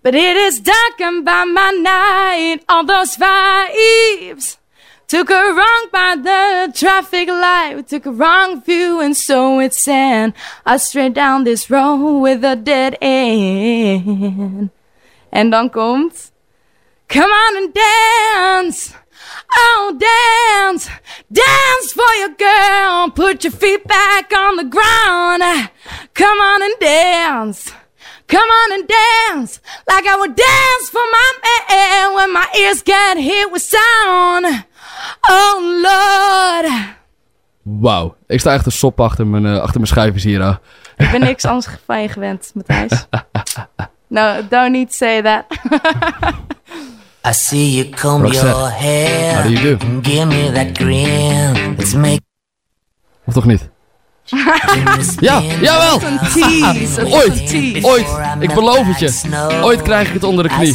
but it is darkened by my night. All those vibes Took a wrong by the traffic light. We took a wrong view, and so it sent us straight down this road with a dead end. En dan komt. Come on and dance. Oh, dance. Dance for your girl. Put your feet back on the ground. Come on and dance. Come on and dance like I would dance for my man when my ears get hit with sound. Oh Lord. Wauw. Ik sta echt een sop achter mijn, eh, achter mijn schijfjes hier. ah. Ik ben niks anders van je gewend, Matthijs. No, don't need to say that. I see you comb Roxette, your hair. how do you do? Give me that grin. Let's make Of toch niet? Ja, jawel! Ooit, ooit. Ik beloof het je. Ooit krijg ik het onder de I knie.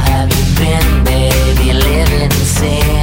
see.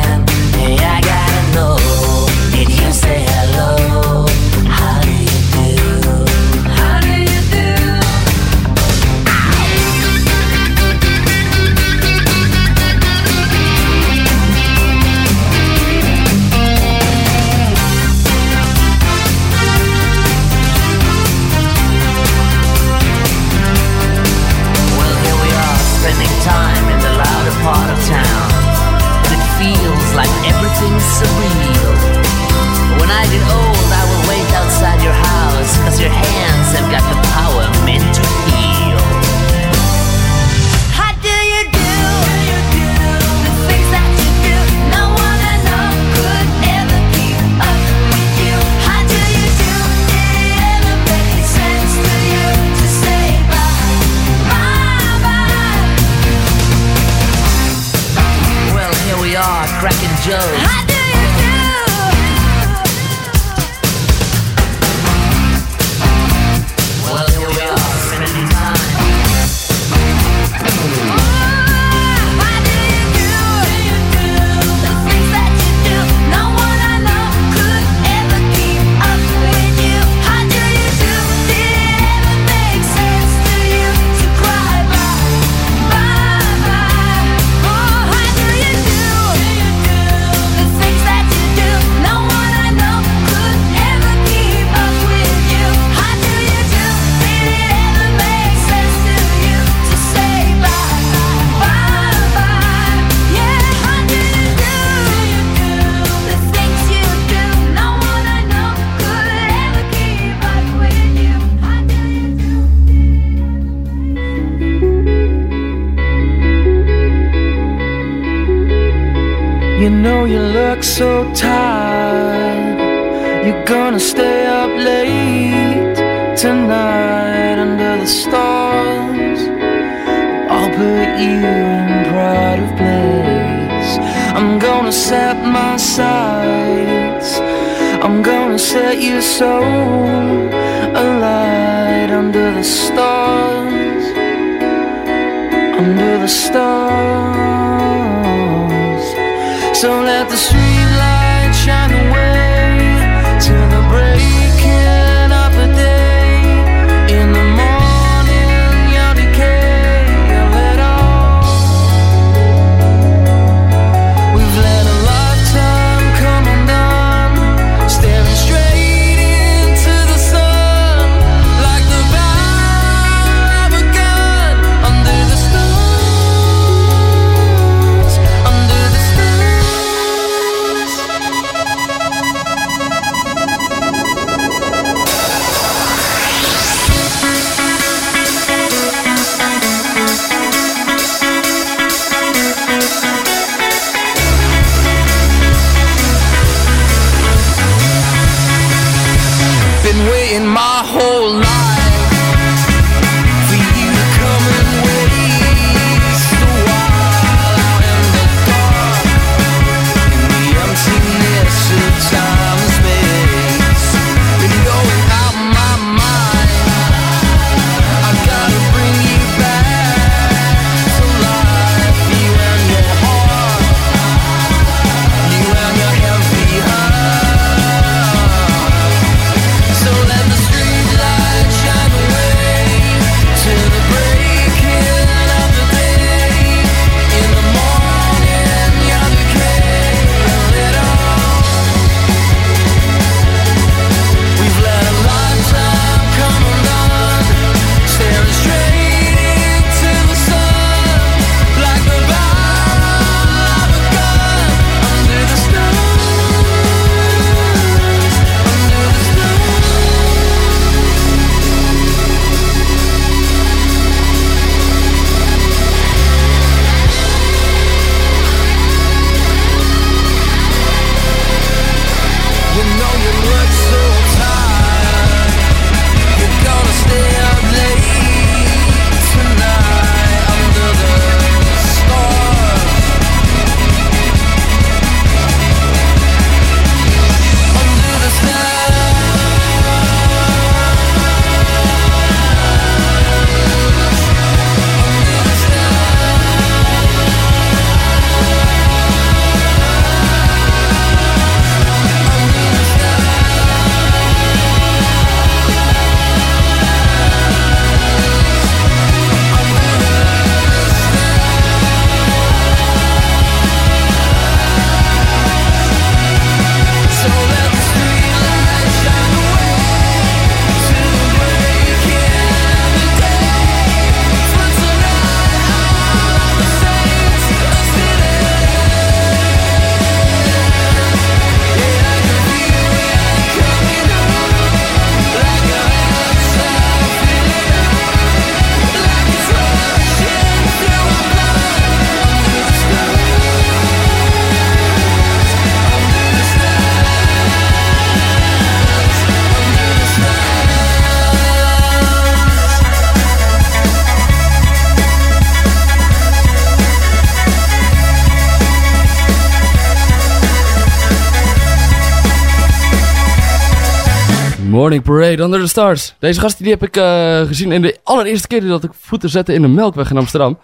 Parade Under the Stars. Deze gast die heb ik eh, gezien in de allereerste keer dat ik voeten zette in de Melkweg in Amsterdam.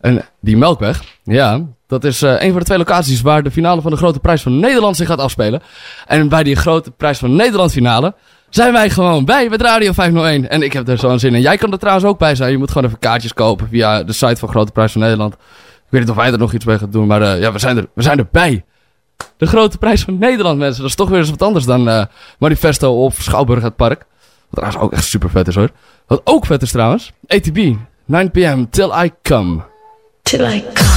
En die Melkweg, ja, dat is eh, een van de twee locaties waar de finale van de Grote Prijs van Nederland zich gaat afspelen. En bij die Grote Prijs van Nederland finale zijn wij gewoon bij met Radio 501. En ik heb er zo'n zin in. Jij kan er trouwens ook bij zijn. Je moet gewoon even kaartjes kopen via de site van Grote Prijs van Nederland. Ik weet niet of wij er nog iets mee gaan doen, maar eh, ja, we zijn, er, we zijn erbij. De Grote Prijs van Nederland, mensen. Dat is toch weer eens wat anders dan eh, Manifesto of Schouwburg het Park. Wat trouwens ook echt super vet is hoor. Wat ook vet is trouwens. ATB, 9 pm, Till I Come. Till I come.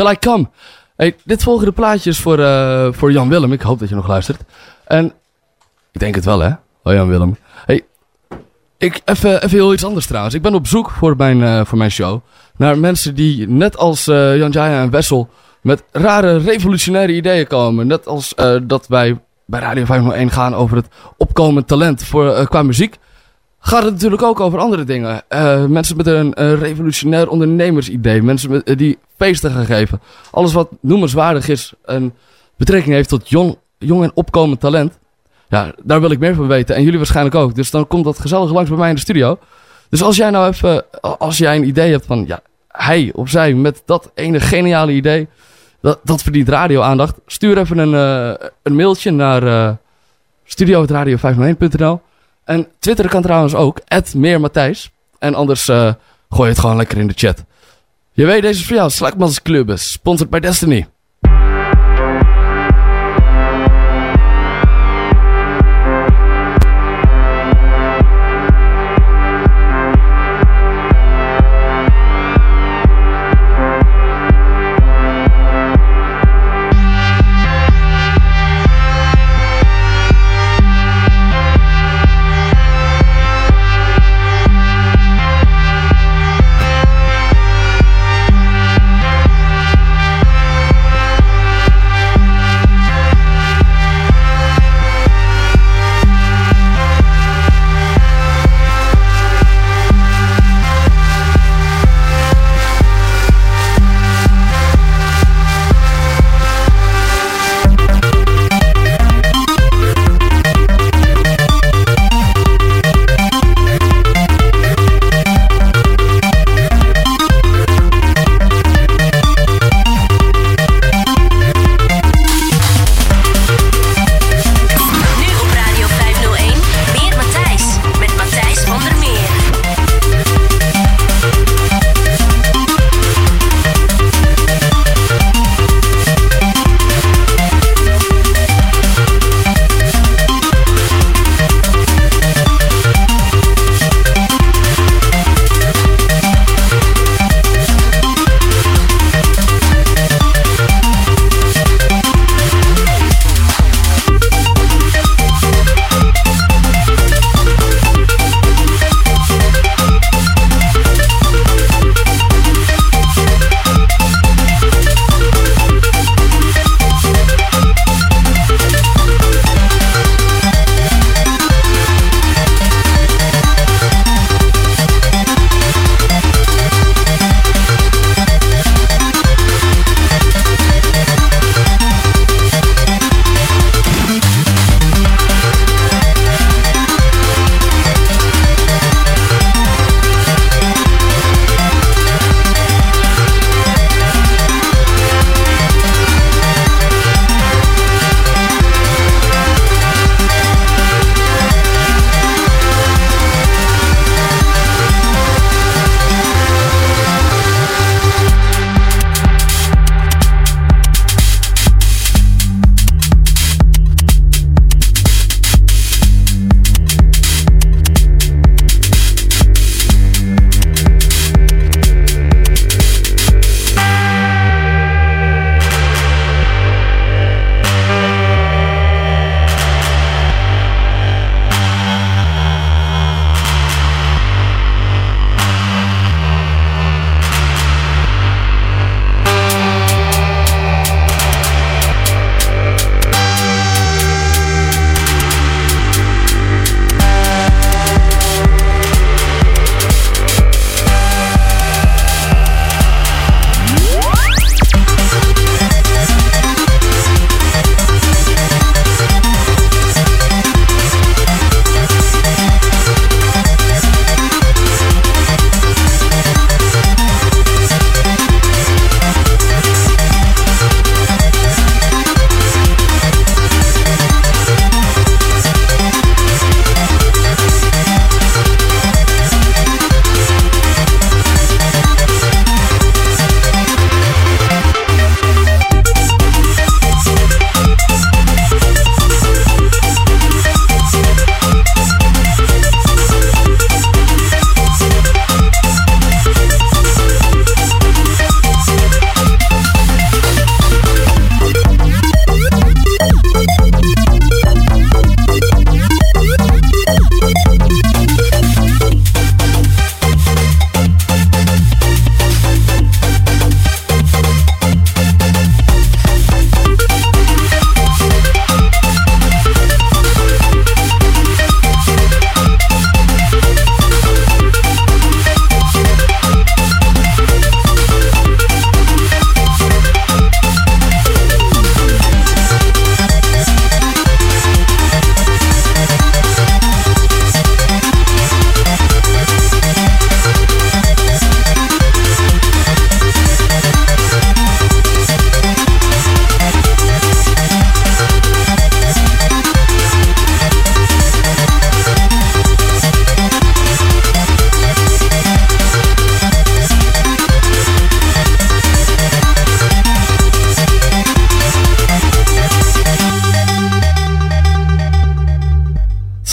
Till I Come. Dit volgende plaatje is voor, eh, voor Jan Willem. Ik hoop dat je nog luistert. En ik denk het wel, hè? Oh, Jan Willem. Hey, ik, even, even heel iets anders trouwens. Ik ben op zoek voor mijn, eh, voor mijn show naar mensen die, net als eh, Jan Jaya en Wessel, met rare revolutionaire ideeën komen. Net als dat wij bij Radio 501 gaan over het opkomend talent voor, qua muziek. Gaat het natuurlijk ook over andere dingen. Eh, mensen met een eh, revolutionair ondernemersidee. Mensen met, eh, die feesten gaan geven. Alles wat noemenswaardig is en betrekking heeft tot jong, jong en opkomend talent. Ja, daar wil ik meer van weten. En jullie waarschijnlijk ook. Dus dan komt dat gezellig langs bij mij in de studio. Dus als jij nou even, als jij een idee hebt van, ja, hij of zij met dat ene geniale idee, dat, dat verdient radio-aandacht. Stuur even een, eh, een mailtje naar uh, studio.radio501.nl. En Twitter kan trouwens ook, @meermatthijs. En anders eh, gooi het gewoon lekker in de chat. Je weet, deze is voor jou, Slakmans Clubus, sponsored by Destiny.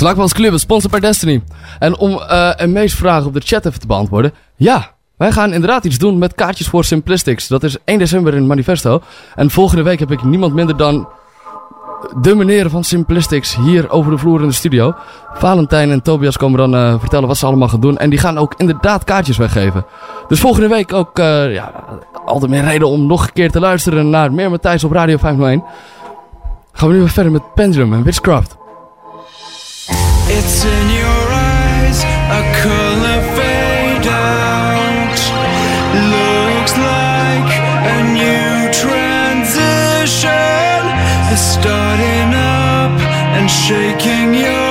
Slaapkans Club is sponsor bij Destiny. En om eh een meest vragen op de chat even te beantwoorden. Ja, wij gaan inderdaad iets doen met kaartjes voor Simplistics. Dat is 1 december in Manifesto. En volgende week heb ik niemand minder dan de meneren van Simplistics hier over de vloer in de studio. Valentijn en Tobias komen dan eh, vertellen wat ze allemaal gaan doen. En die gaan ook inderdaad kaartjes weggeven. Dus volgende week ook eh, ja, altijd meer reden om nog een keer te luisteren naar Meer Matthijs op Radio 501. Gaan we nu weer verder met Pendulum en Witchcraft. It's in your eyes, a color fade out. Looks like a new transition is starting up and shaking your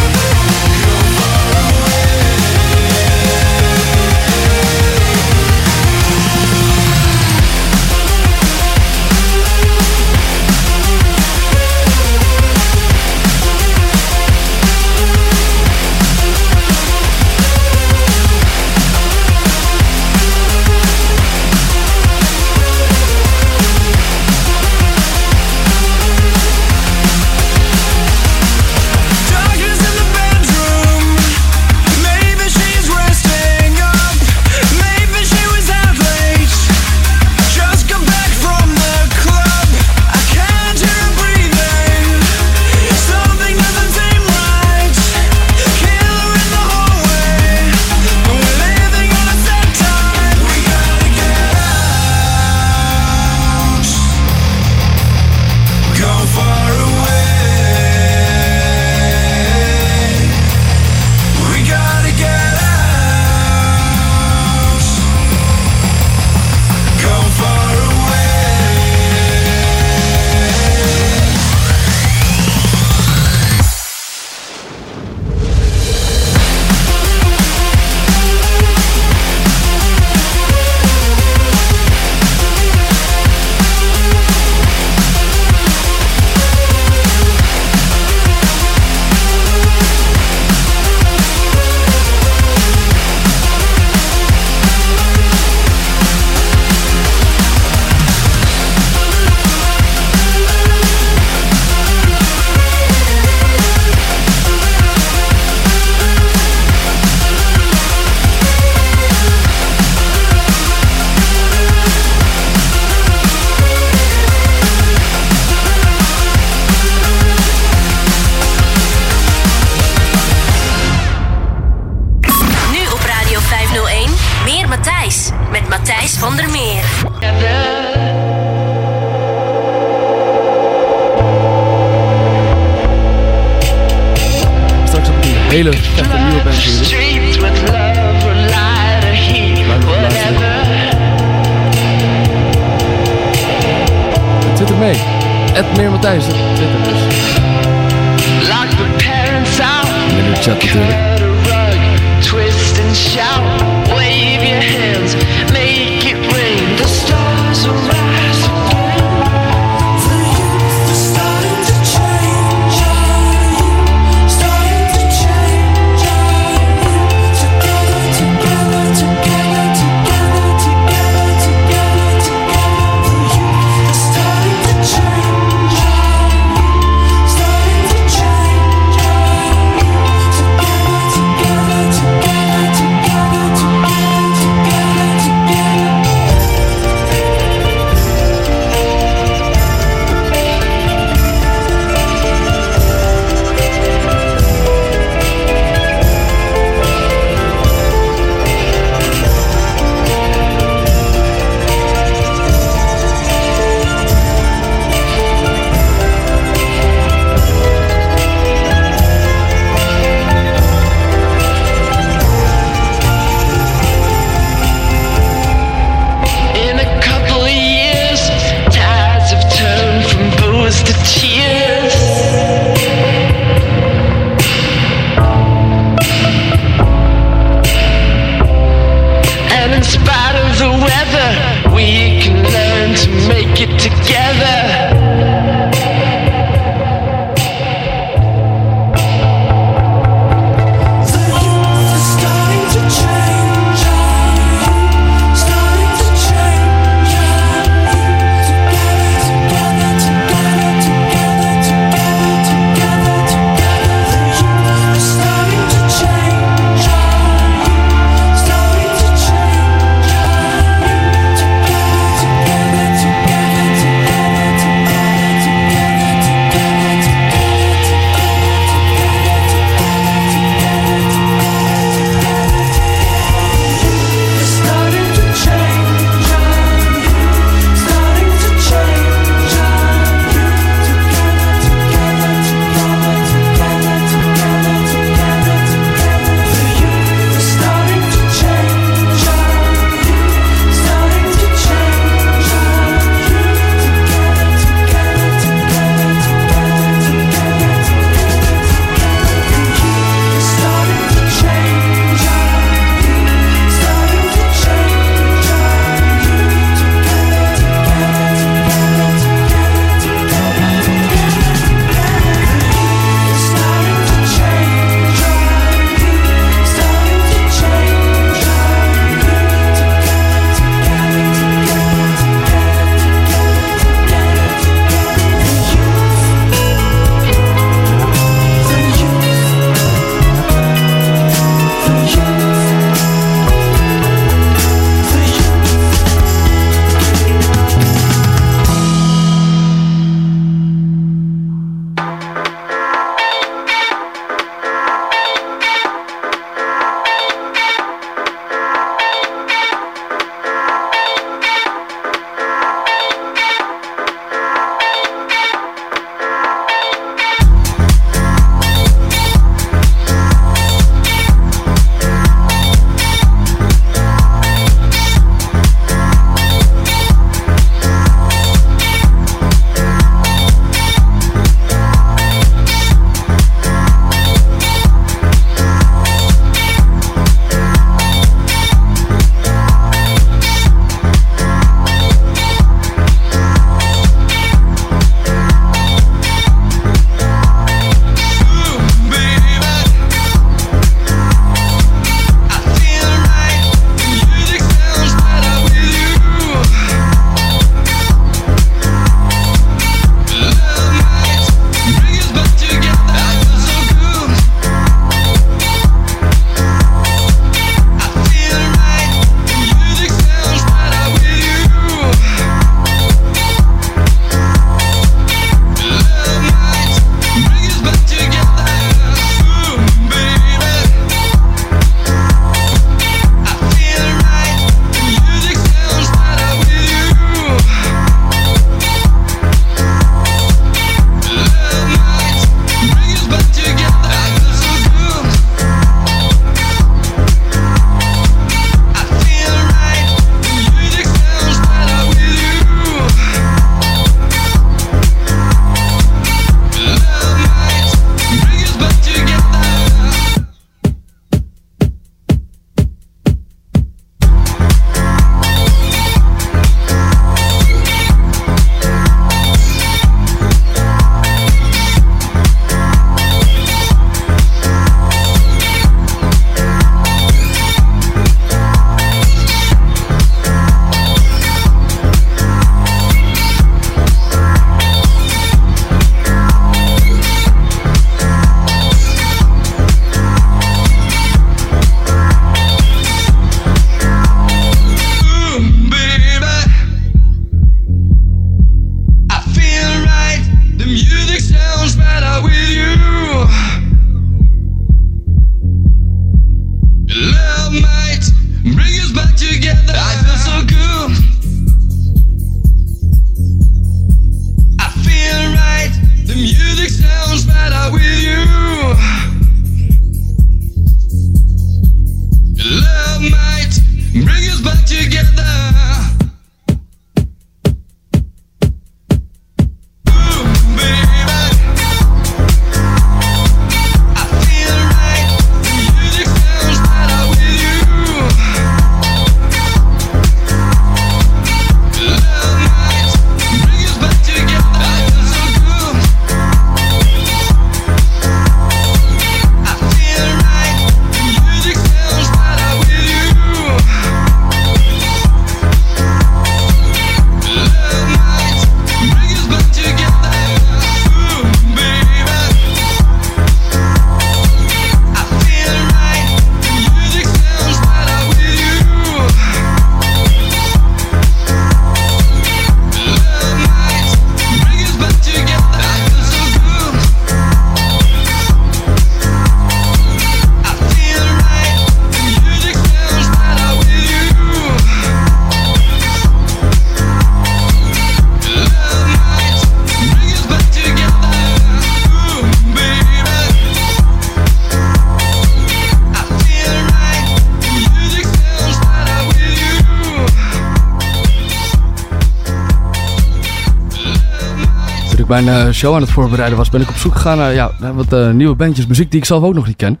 show aan het voorbereiden was, ben ik op zoek gegaan naar, ja, wat eh, nieuwe bandjes, muziek die ik zelf ook nog niet ken.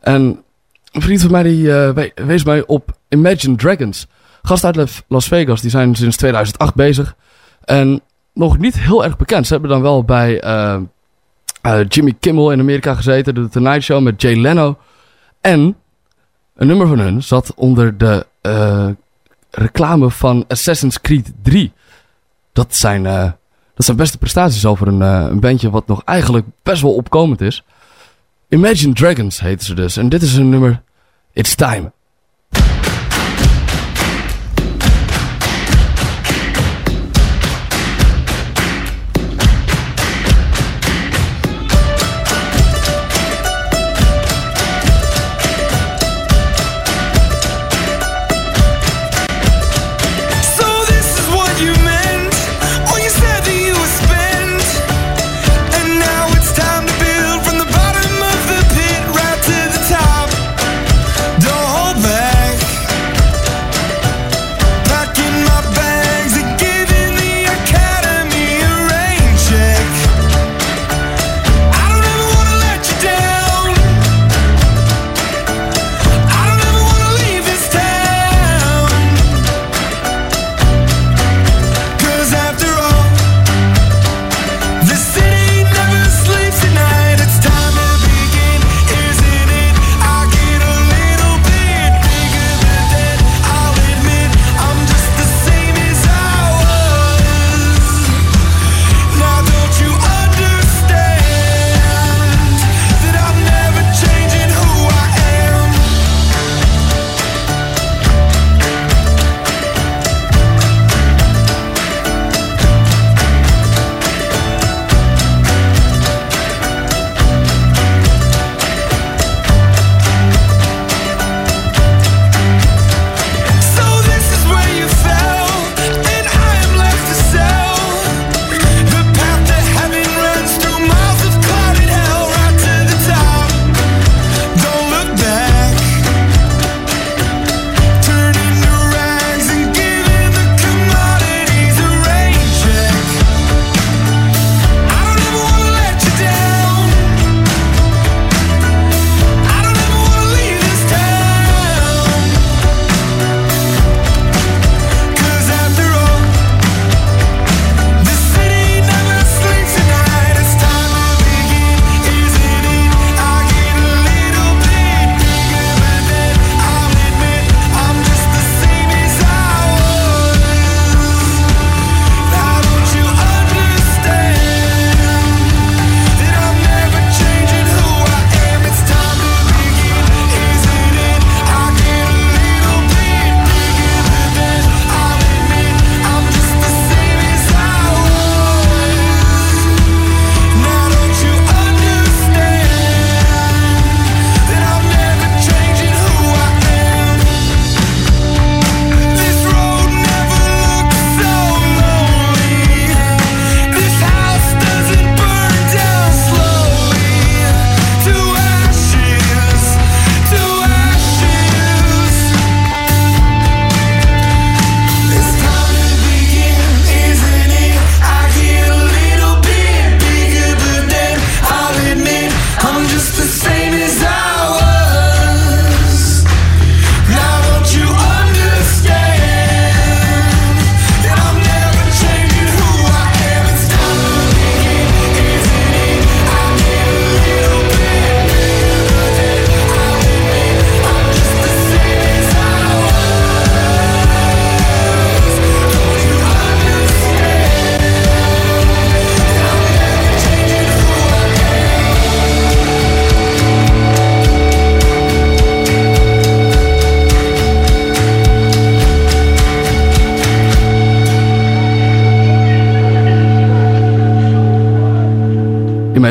En een vriend van mij die eh, we- wees mij op Imagine Dragons. Gast uit Las- Vegas, die zijn sinds 2008 bezig. En nog niet heel erg bekend. Ze hebben dan wel bij eh, Jimmy Kimmel in Amerika gezeten, de Tonight Show met Jay Leno. En een nummer van hun zat onder de reclame van Assassin's Creed 3. Dat zijn, dat zijn beste prestaties voor een, eh, een bandje wat nog eigenlijk best wel opkomend is. Imagine Dragons heten ze dus. En dit is een nummer It's Time.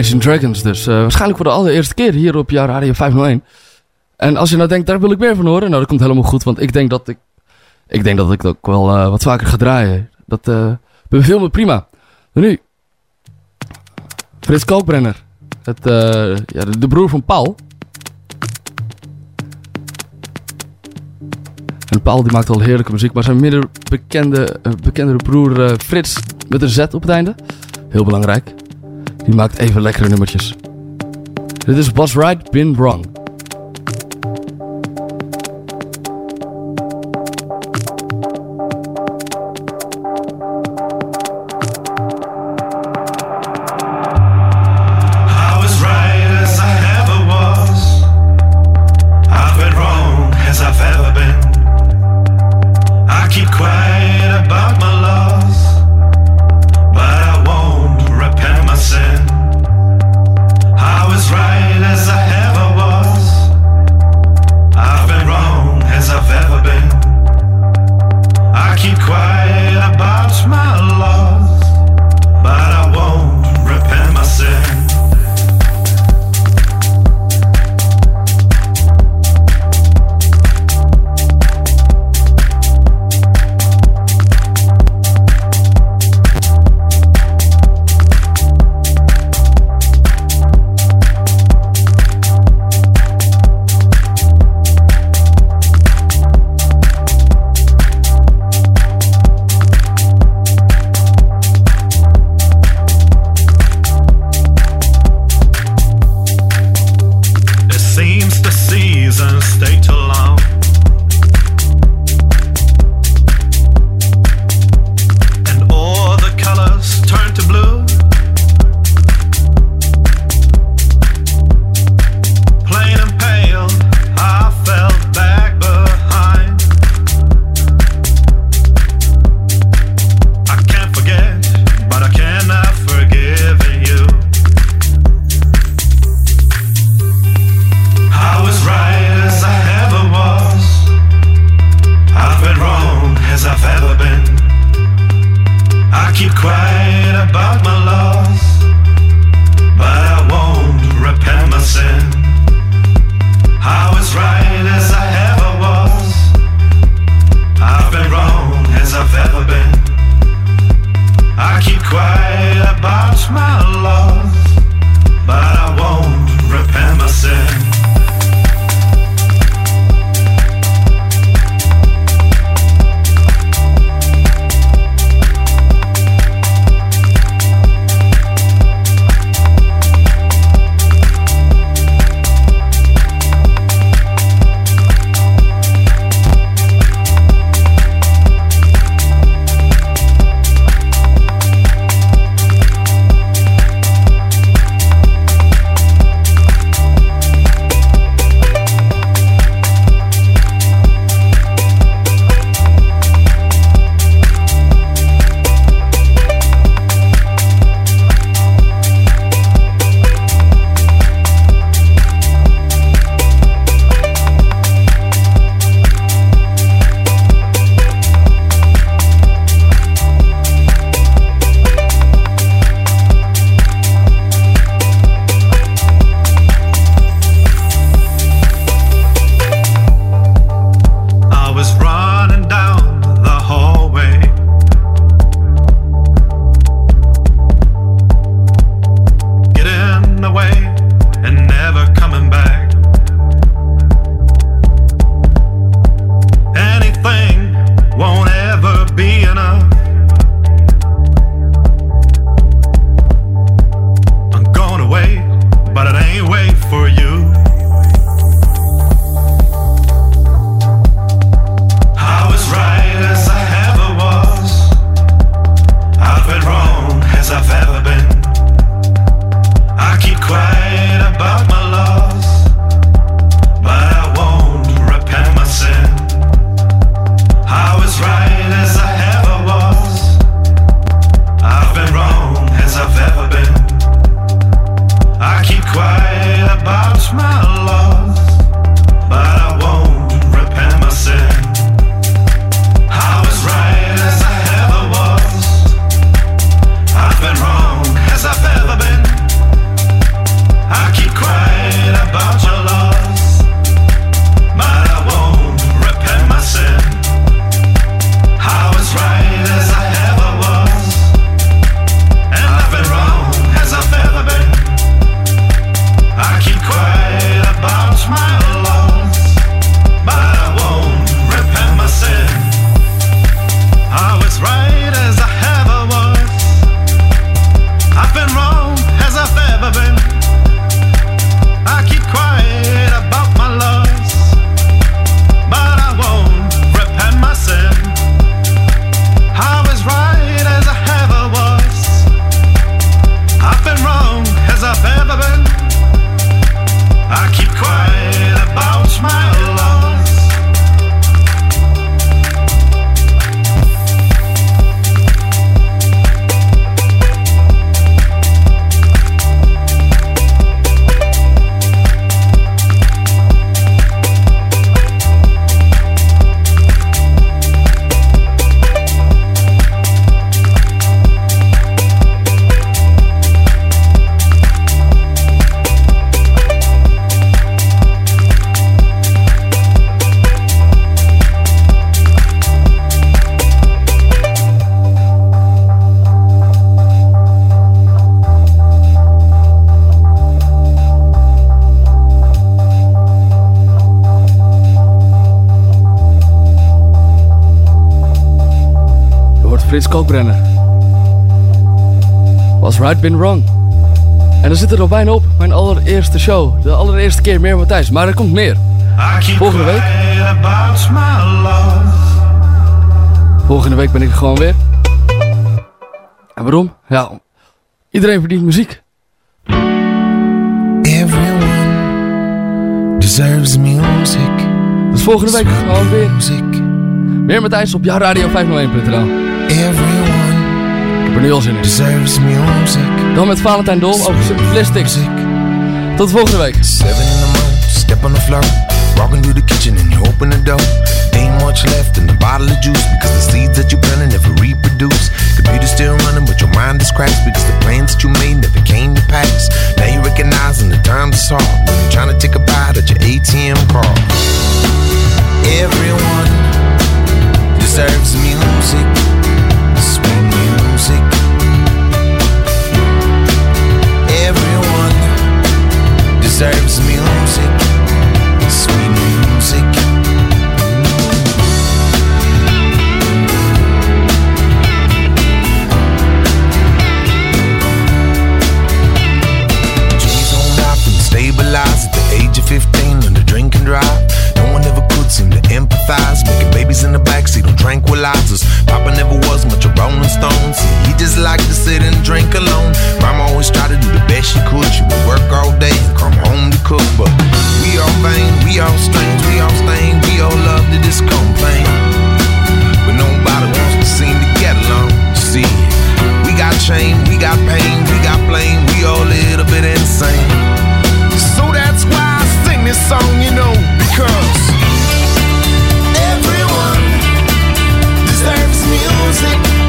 Imagine Dragons dus. Eh, waarschijnlijk voor de allereerste keer hier op jouw Radio 501. En als je nou denkt, daar wil ik meer van horen. Nou, dat komt helemaal goed. Want ik denk dat ik... Ik denk dat ik ook wel eh, wat vaker ga draaien. Dat eh beviel me prima. Nu... Frits Kalkbrenner. Het, ja, de, broer van Paul. En Paul die maakt al heerlijke muziek. Maar zijn minder bekende, bekendere broer Frits met een Z op het einde. Heel belangrijk. Die maakt even lekkere nummertjes. Dit is Was Right, Been Wrong. Right, been wrong. En dan zit er al bijna op. Mijn allereerste show. De allereerste keer meer Matthijs. Maar er komt meer. Volgende week. Volgende week ben ik er gewoon weer. En waarom? Ja, iedereen verdient muziek. Everyone deserves music. Dus volgende week gewoon weer muziek. Meer Matthijs op jouwradio501.nl Everyone Ik er nu al zin in. deserves music. Dan met Valentijn Dol over Simplistics. Tot volgende week. Seven in the morning, step on the floor. Walking through the kitchen and you open the door. Ain't much left in the bottle of juice because the seeds that you planted never reproduce. Computer still running, but your mind is cracked because the plans that you made never came to pass. Now you recognizing the times is hard when you're trying to take a bite at your ATM card. Everyone deserves music, sweet deserves music, sweet music. Dreams on off and stabilize at the age of 15 when the drink and drive. Seem to empathize. Making babies in the backseat on tranquilizers. Papa never was much a Rolling Stone. See, he just liked to sit and drink alone. Mama always tried to do the best she could. She would work all day and come home to cook. But we all vain, we all strange, we all stained, we all love to just complain. But nobody wants to seem to get along. See, we got shame, we got pain, we got blame, we all a little bit insane. So that's why I sing this song, you know, because music,